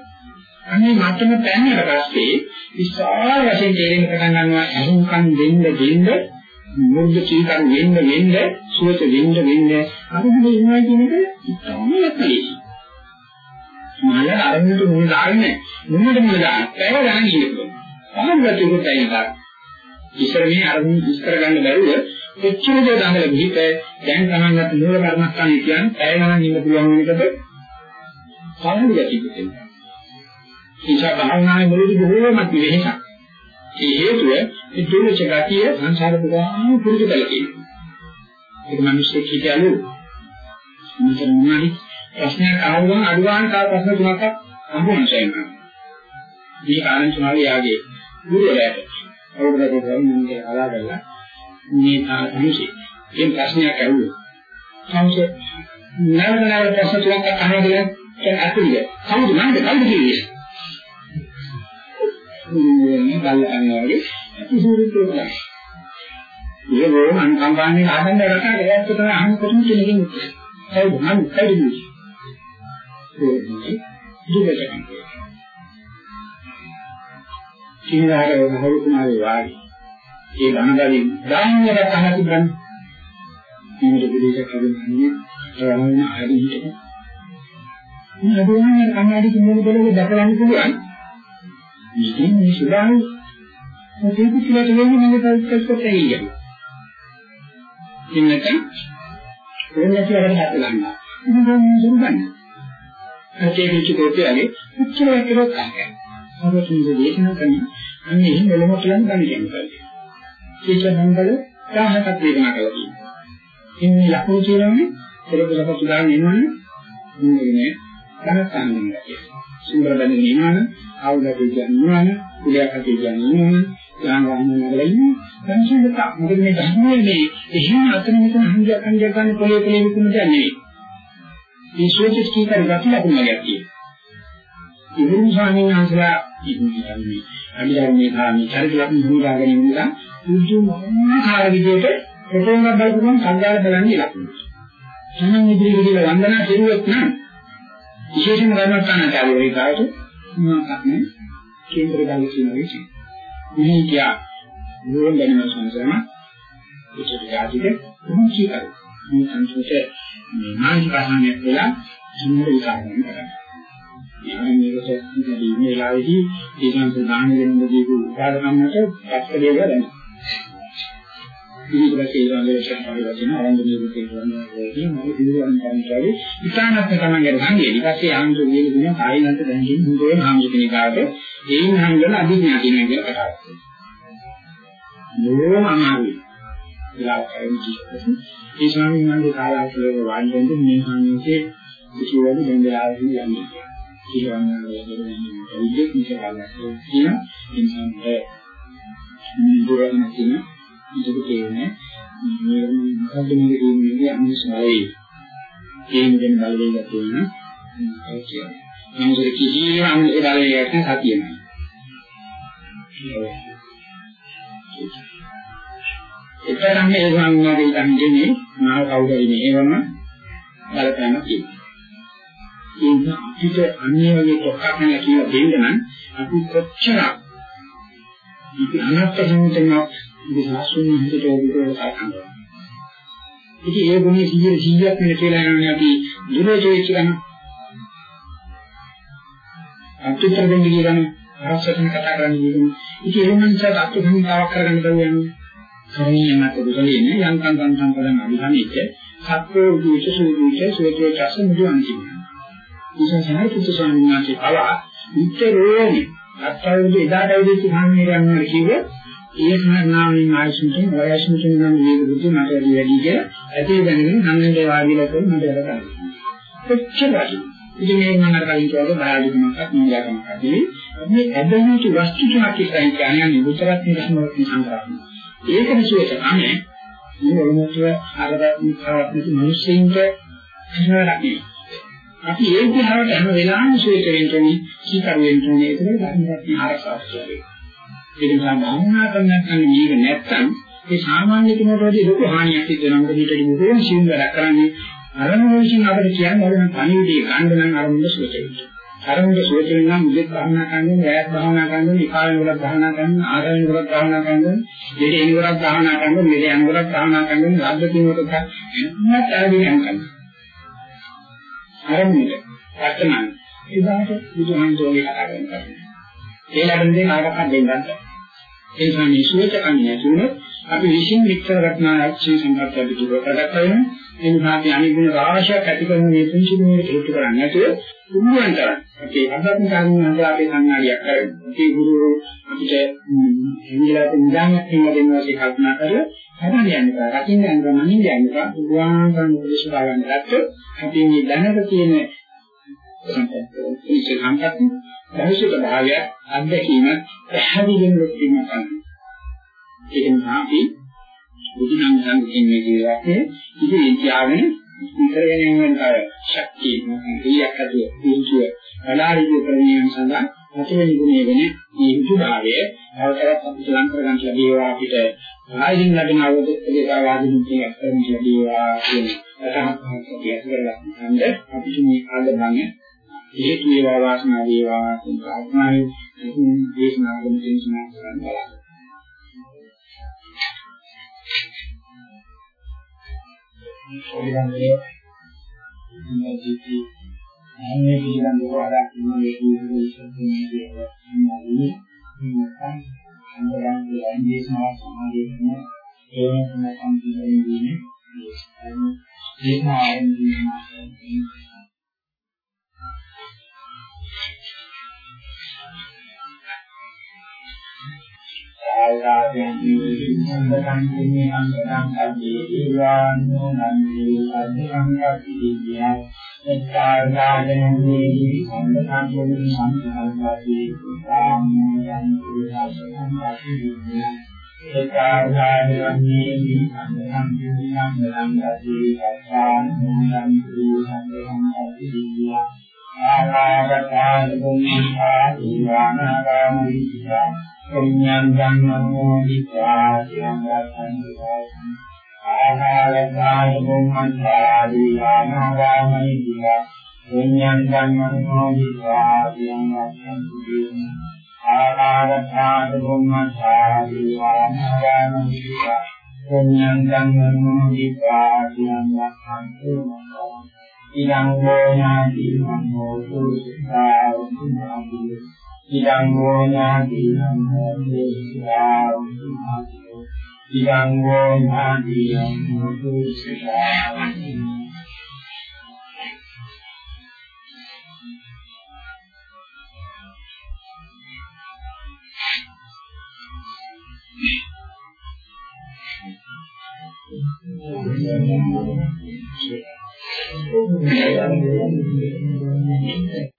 අනේ මටම පැන්නට පස්සේ විශාල වශයෙන් තේරෙන්න පටන් ගන්නවා අරුම්කම් දෙන්න දෙන්න මුර්ධ චීකම් වෙන්න වෙන්න සුවත වෙන්න වෙන්න අරුම්කම් ඉන්නවා කියන එක ඉතාමත් ලේසි. මල අරුම්කම් මුල දාන්නේ මුලට මුල දාන්න පැය ගණන් ඉන්නවා. ආහාරات උකට ඇයිලා. ඉස්සර මේ අරුම් විස්තර ගන්න බැරුව එච්චර දේ දඟල ගිහිත දැන් තමන්ගත් මූල කර්මස්ථානේ කියන්නේ පැය ගණන් ඉන්න පුළුවන් වෙනකොට සාහෘද ගැටිපෙන්න. ඒසා භාවනාවේ මුලදී බොහෝමත් වෙහෙසක්. ඒ හේතුව මේ දුර්ච ගතිය සංසාර පුරාම පුරුදු කරලා තියෙනවා. ඒක මිනිස්සු කියලාලු මෙතන මොනවාරි ප්‍රශ්නයක් ආවම අඩුවාන කාල ප්‍රශ්න තුනක් හම්බුන සෙන්නා. මේ කාරණා තුනයි යාගේ ගුරුවරයාට අවුරුද්දකට ගමන් අලාගලා මේ අනුසි. මේ ප්‍රශ්නයක් ඇහුවොත්. කවුද? නැවත නැවත ප්‍රශ්න තුනක් අහනවා කියන අතුලිය. කවුද මන්ද කවුද කියන්නේ? මේ බල්ල අන්නවගේ ඉසුරු කියනවා. ඒ වෝම අනුකම්පාවෙන් ආදන්න රටට ඒත් තමයි අහන්න කොහොමද කියන එක. ඒ මම කයිදු. ඒ දුකටම. සිංහාරේ මහලු කුමාරේ වාඩි. ඒ ධනගලින් දාන්නකට අහලා තිබ්බන්නේ. මේක පිළිසක් හදන්නේ ඒ වගේම හරි හිටක. මේ අදෝනේ කන්නාඩි කිමෝද බලලා දැකගන්න පුළුවන්. මේකෙන් මේ සුදානේ ඒක පිළිතුරට වෙන්නේ මගේ පරිස්සමට එන්නේ. ඉන්නක ඕනෑ කියලා හත් ගන්නවා. ඉතින් දැන් සුරුගන්න. ඇටේ කිචි කොටියගේ උච්චර කරොත් අහන්නේ. මොකද මේ දේශනා කරන්නේ අන්න එහෙම වෙලම කියන ගන්න කියන්නේ. ඒක මංගල 1000ක් වේදනා කළා කියනවා. ඉන්නේ ලකුණු කියනවානේ පෙරක ලකුණු දාන්න එනවනේ මොන්නේ තනක් ගන්නවා කියනවා. සුන්දර බඳින ඉන්නවනේ ආවුදට කියනවනේ කුලයක් අතේ කියනවනේ යාන වහන නගලා ඉන්නේ. සංසිඳක මොකද මේ ධර්මයේ මේ එහෙම අතන මෙතන හංගියක් හංගියක් ගන්න පොලේ පොලේ විකුණු දෙයක් නෙවෙයි. මේ සෝචිත කීකර ගති ලකුණු වගේ තියෙනවා. ඉතින් ස්වාමීන් වහන්සේලා ඉන්නේ අනිවාර්යයෙන් කාමී චරිත ලක්ෂණ හඳුනා ගැනීම නිසා පුදුමාකාර විදිහට ප්‍රතෝංග බලපුවම සංජාල බලන්නේ ලක්ෂණ. සමන් ඉදිරියට වන්දනා කෙරුවොත් නම් විශේෂම ගන්නත් ගන්න ඒ කාට මොනවාක් නේ කේන්ද්‍ර ගාමී කියන විදිහ. මේ කියා නුවන් දැනීම සංසම ඒකට යාදික මුචි කර. මේ සංසෝත මේ මානසික ආහාරයක් වෙලා ජීවිත විකාරණය කරනවා. මේකට ඉතින් මේ වෙලාවේදී ඒකන්ත දාන දෙන්න දීපු උපාදකම්මට පැත්තේ ගලන. ඉතින් ඒක ඒ වගේ ශාස්ත්‍රීය වශයෙන් ආරම්භ නිරූපේ කරනවාදී මම ඉදිරියෙන් කරන්නේ ඉතාලත් තමයි ගන්නේ. ඊට පස්සේ ආන්දර කියන දින කායිනන්ත දැන් කියන හුදේ හාමුදුරනිකාට ඒන් හංගන අභිඥා කියන එක කතා කරනවා. මොනම අමාරුයි. ඉලා කරන්නේ ඒ ස්වාමීන් වහන්සේ කාලාසලක වාඩි වෙන්න මේ සංයෝගයේ කිසිවකු දැන් වෙලාවදී යන්නේ. කියවන්නේ වෙන්නේ විදෙක් නිසාවක් කියන ඉන්සන්ට දුරන කියන ඉතින් කියන්නේ මේ මොකද්ද මේ කියන්නේ? අනිසාරයි කියන දෙන බලවේගයක් තියෙන ඒ කියන්නේ. නමුත් කිසිම අනිත් බලවේගයක් නැහැ සතිය නෑ එතරම් මේ සංඥාවේ තන්නේ මාව කවුද මේවම බලපෑම තියෙනවා. ඒක අපිට අන්නේ වගේ කොටක් නැහැ කියලා දෙන්න නම් අපි කොච්චර ඉති අනත්ත සම්මතන විශ්වාසුන් හිතට ඔබට සාකච්ඡා ඉතින් ඒ ගුණය 100 100ක් නේ කියලා යනවානේ අපි දුරෝචෝයි කියන අත්‍යතර දෙන්නේ කියන අරසටන කතා කරන්නේ කියන්නේ ඉතින් ඒ මනසට අත්‍යසංතාවක් කරගන්න බැහැ කර්මීය මත දුකලේනේ යන්තම් සම්සම් කරන අභිධානෙච්ච සත්‍යෝ දුච සූදුච සෝතෝ චස මුදුන් කියනවා නිසා සාරිපුත්‍ර ස්වාමීන් වහන්සේ පවා නිතරම අත්‍යවශ්‍ය එදාට වෙදිච්ච සම්මේලන වල කිව්ව ඒ සමනාවෙන් ආයසුන්ට වයසුන්ට නම් මේ බුදු මට වැඩි වැඩි කියලා ඇතේ දැනගෙන හන්දේ වාඩිලා කරලා මට වැඩ කරනවා. කොච්චරද? ඉතින් මේ මම අර කලින් කියවල බාහිරකමක් නෝලකමක් ඇදී මේ ඇදහිච්ච වස්තු තුනක් එකයි කියන්නේ විතරක් නිරසමවත් සංකල්පන. ඒක නිසුවට තමයි මේ වලමතර ආරදාත්මක ප්‍රවත්නක මිනිස්සුන්ට ඉන්නවනේ. අපි ඒ දිහාවට හැම වෙලාවෙම ශ්‍රේත වෙන්න ඕනේ, සීකරු වෙන්න ඕනේ. ඒක ධර්මයක් ආරක්ෂාවක් වෙනවා. ඒක නිසා භාවනා කරන්න මේක නැත්තම් ඒ සාමාන්‍ය කෙනෙකුට වඩා ලොකු හානියක් සිද්ධ වෙනවා. මොකද ඊට බොහෝම සියුම් වැඩක් කරන්නේ අරමුණ විශ්ින් අපිට කියන්නේ වල නම් පණිවිඩය ගන්න නම් අරමුණ සුවච වෙන්න. අරමුණ සුවච වෙන නම් මුදෙත් භාවනා කරන්නේ, රැයත් භාවනා කරන්නේ, ඉකාලෙ වලත් භාවනා කරන්නේ, ආරයෙන් වලත් භාවනා කරන්නේ, දෙක එන වලත් භාවනා කරන්නේ, මෙල යන වලත් භාවනා කරන්නේ, රාග්ග කින වලත් නැත්නම් ආදී යන කරන්නේ. ආරම්භය වර්තමාන ඉදාට බුදුහන්සෝගේ කතා කරනවා. ඒ ලැබෙන දේ කාටවත් දෙන්නත් බැහැ. ඒ නිසා මේ සුවචකන්නේ නැතුනොත් අපි විශ්ින් විතර රත්නාක්ෂේ සංකල්පය දුරකට කරගෙන ඒ නිසා අපි අනිගුණ රාශියක් ඇති කරන මේ පුංචිමේ හේතු කරන්නේ නැතුව පුළුවන් තරම් අපේ අධ්‍යාත්මික කාරණා අපේ සංඥාලියක් කරගෙන අපේ ගුරු අපිට ඉංග්‍රීසියට නිදානයක් කියලා දෙනවා කියලා කල්පනා කරලා හදන්න යන්න බෑ. රකින්න යන්න බෑ. මනින්න යන්න බෑ. බුදුහාම කරන උපදේශ ගන්න ගත්තොත් අපි මේ දැනට තියෙන සම්පත් භවිෂ්‍යත භාවය අත්දැකීම පැහැදිලිවම ලොක්කීම කරනවා. ඒක නිසා අපි බුදුනම් සංකේන්නේ කියලානේ ඉතින් ත්‍යාගනේ ඉතරගෙන යන අය ශක්තිය මොකක්ද අද පුංචිය අනාරිය ප්‍රණියන් සඳහා අතුවෙනි ගුණය වෙන මේ හිතුභාවය අවතරත් අපිට ලං කරගන්න ලැබේවා අපිට ආයින් ලැබෙන අවබෝධයවාදී මුක්තියක් කරගන්න ලැබේවා කියන අදහසක් ඇති කරගන්න අපිට මේ ආදරණය හේතු වේවා වාසනාව වේවා කියන ප්‍රාර්ථනාවෙන් දේශනාවක දේශනා කරන්න බලන්න. ඔයගොල්ලෝ මේ ජීවිතේ අනේ පිළිබඳව වඩා මේ ජීවිතයේ ඉස්සරහින් කියන්නේ නැත්නම් අන්තරාංග දේශනාව සමාදේශන ඒ වෙනම සම්පූර්ණ වෙන්නේ දේශනාවෙන් දේශනා ආයතයෙන් සම්බතං කින්නේ අංගතං කද්දී ඊවාන්නෝ නන්දී අධිංගතිය එක්කාරාදෙන් දීවි සම්බතං කින්නේ අංගතං කද්දී සාමයන් කුලසං කද්දී එක්කාරාදෙන් දීවි සම්බතං කින්නේ අංගතං කද්දී සාමයන් කුලසං කද්දී ආකාරකාල බුද්ධා ඊවානාගාමී පුඤ්ඤං ධම්මෝ විචා සියංගතං ආහාරකාය බුම්මන්තාදී ආනාගාමී දිවා පුඤ්ඤං ධම්මෝ විචා සියංගතං ආහාරකාය බුම්මන්තාදී ආනාගාමී දිවා පුඤ්ඤං ධම්මෝ විචා සියංගතං ඉදං ගෝණාති මනෝ සුඛා උනාති ඉදං ගෝඥාති නමෝදේශා ඉදං ගෝඥාති නමෝදේශා Thank you.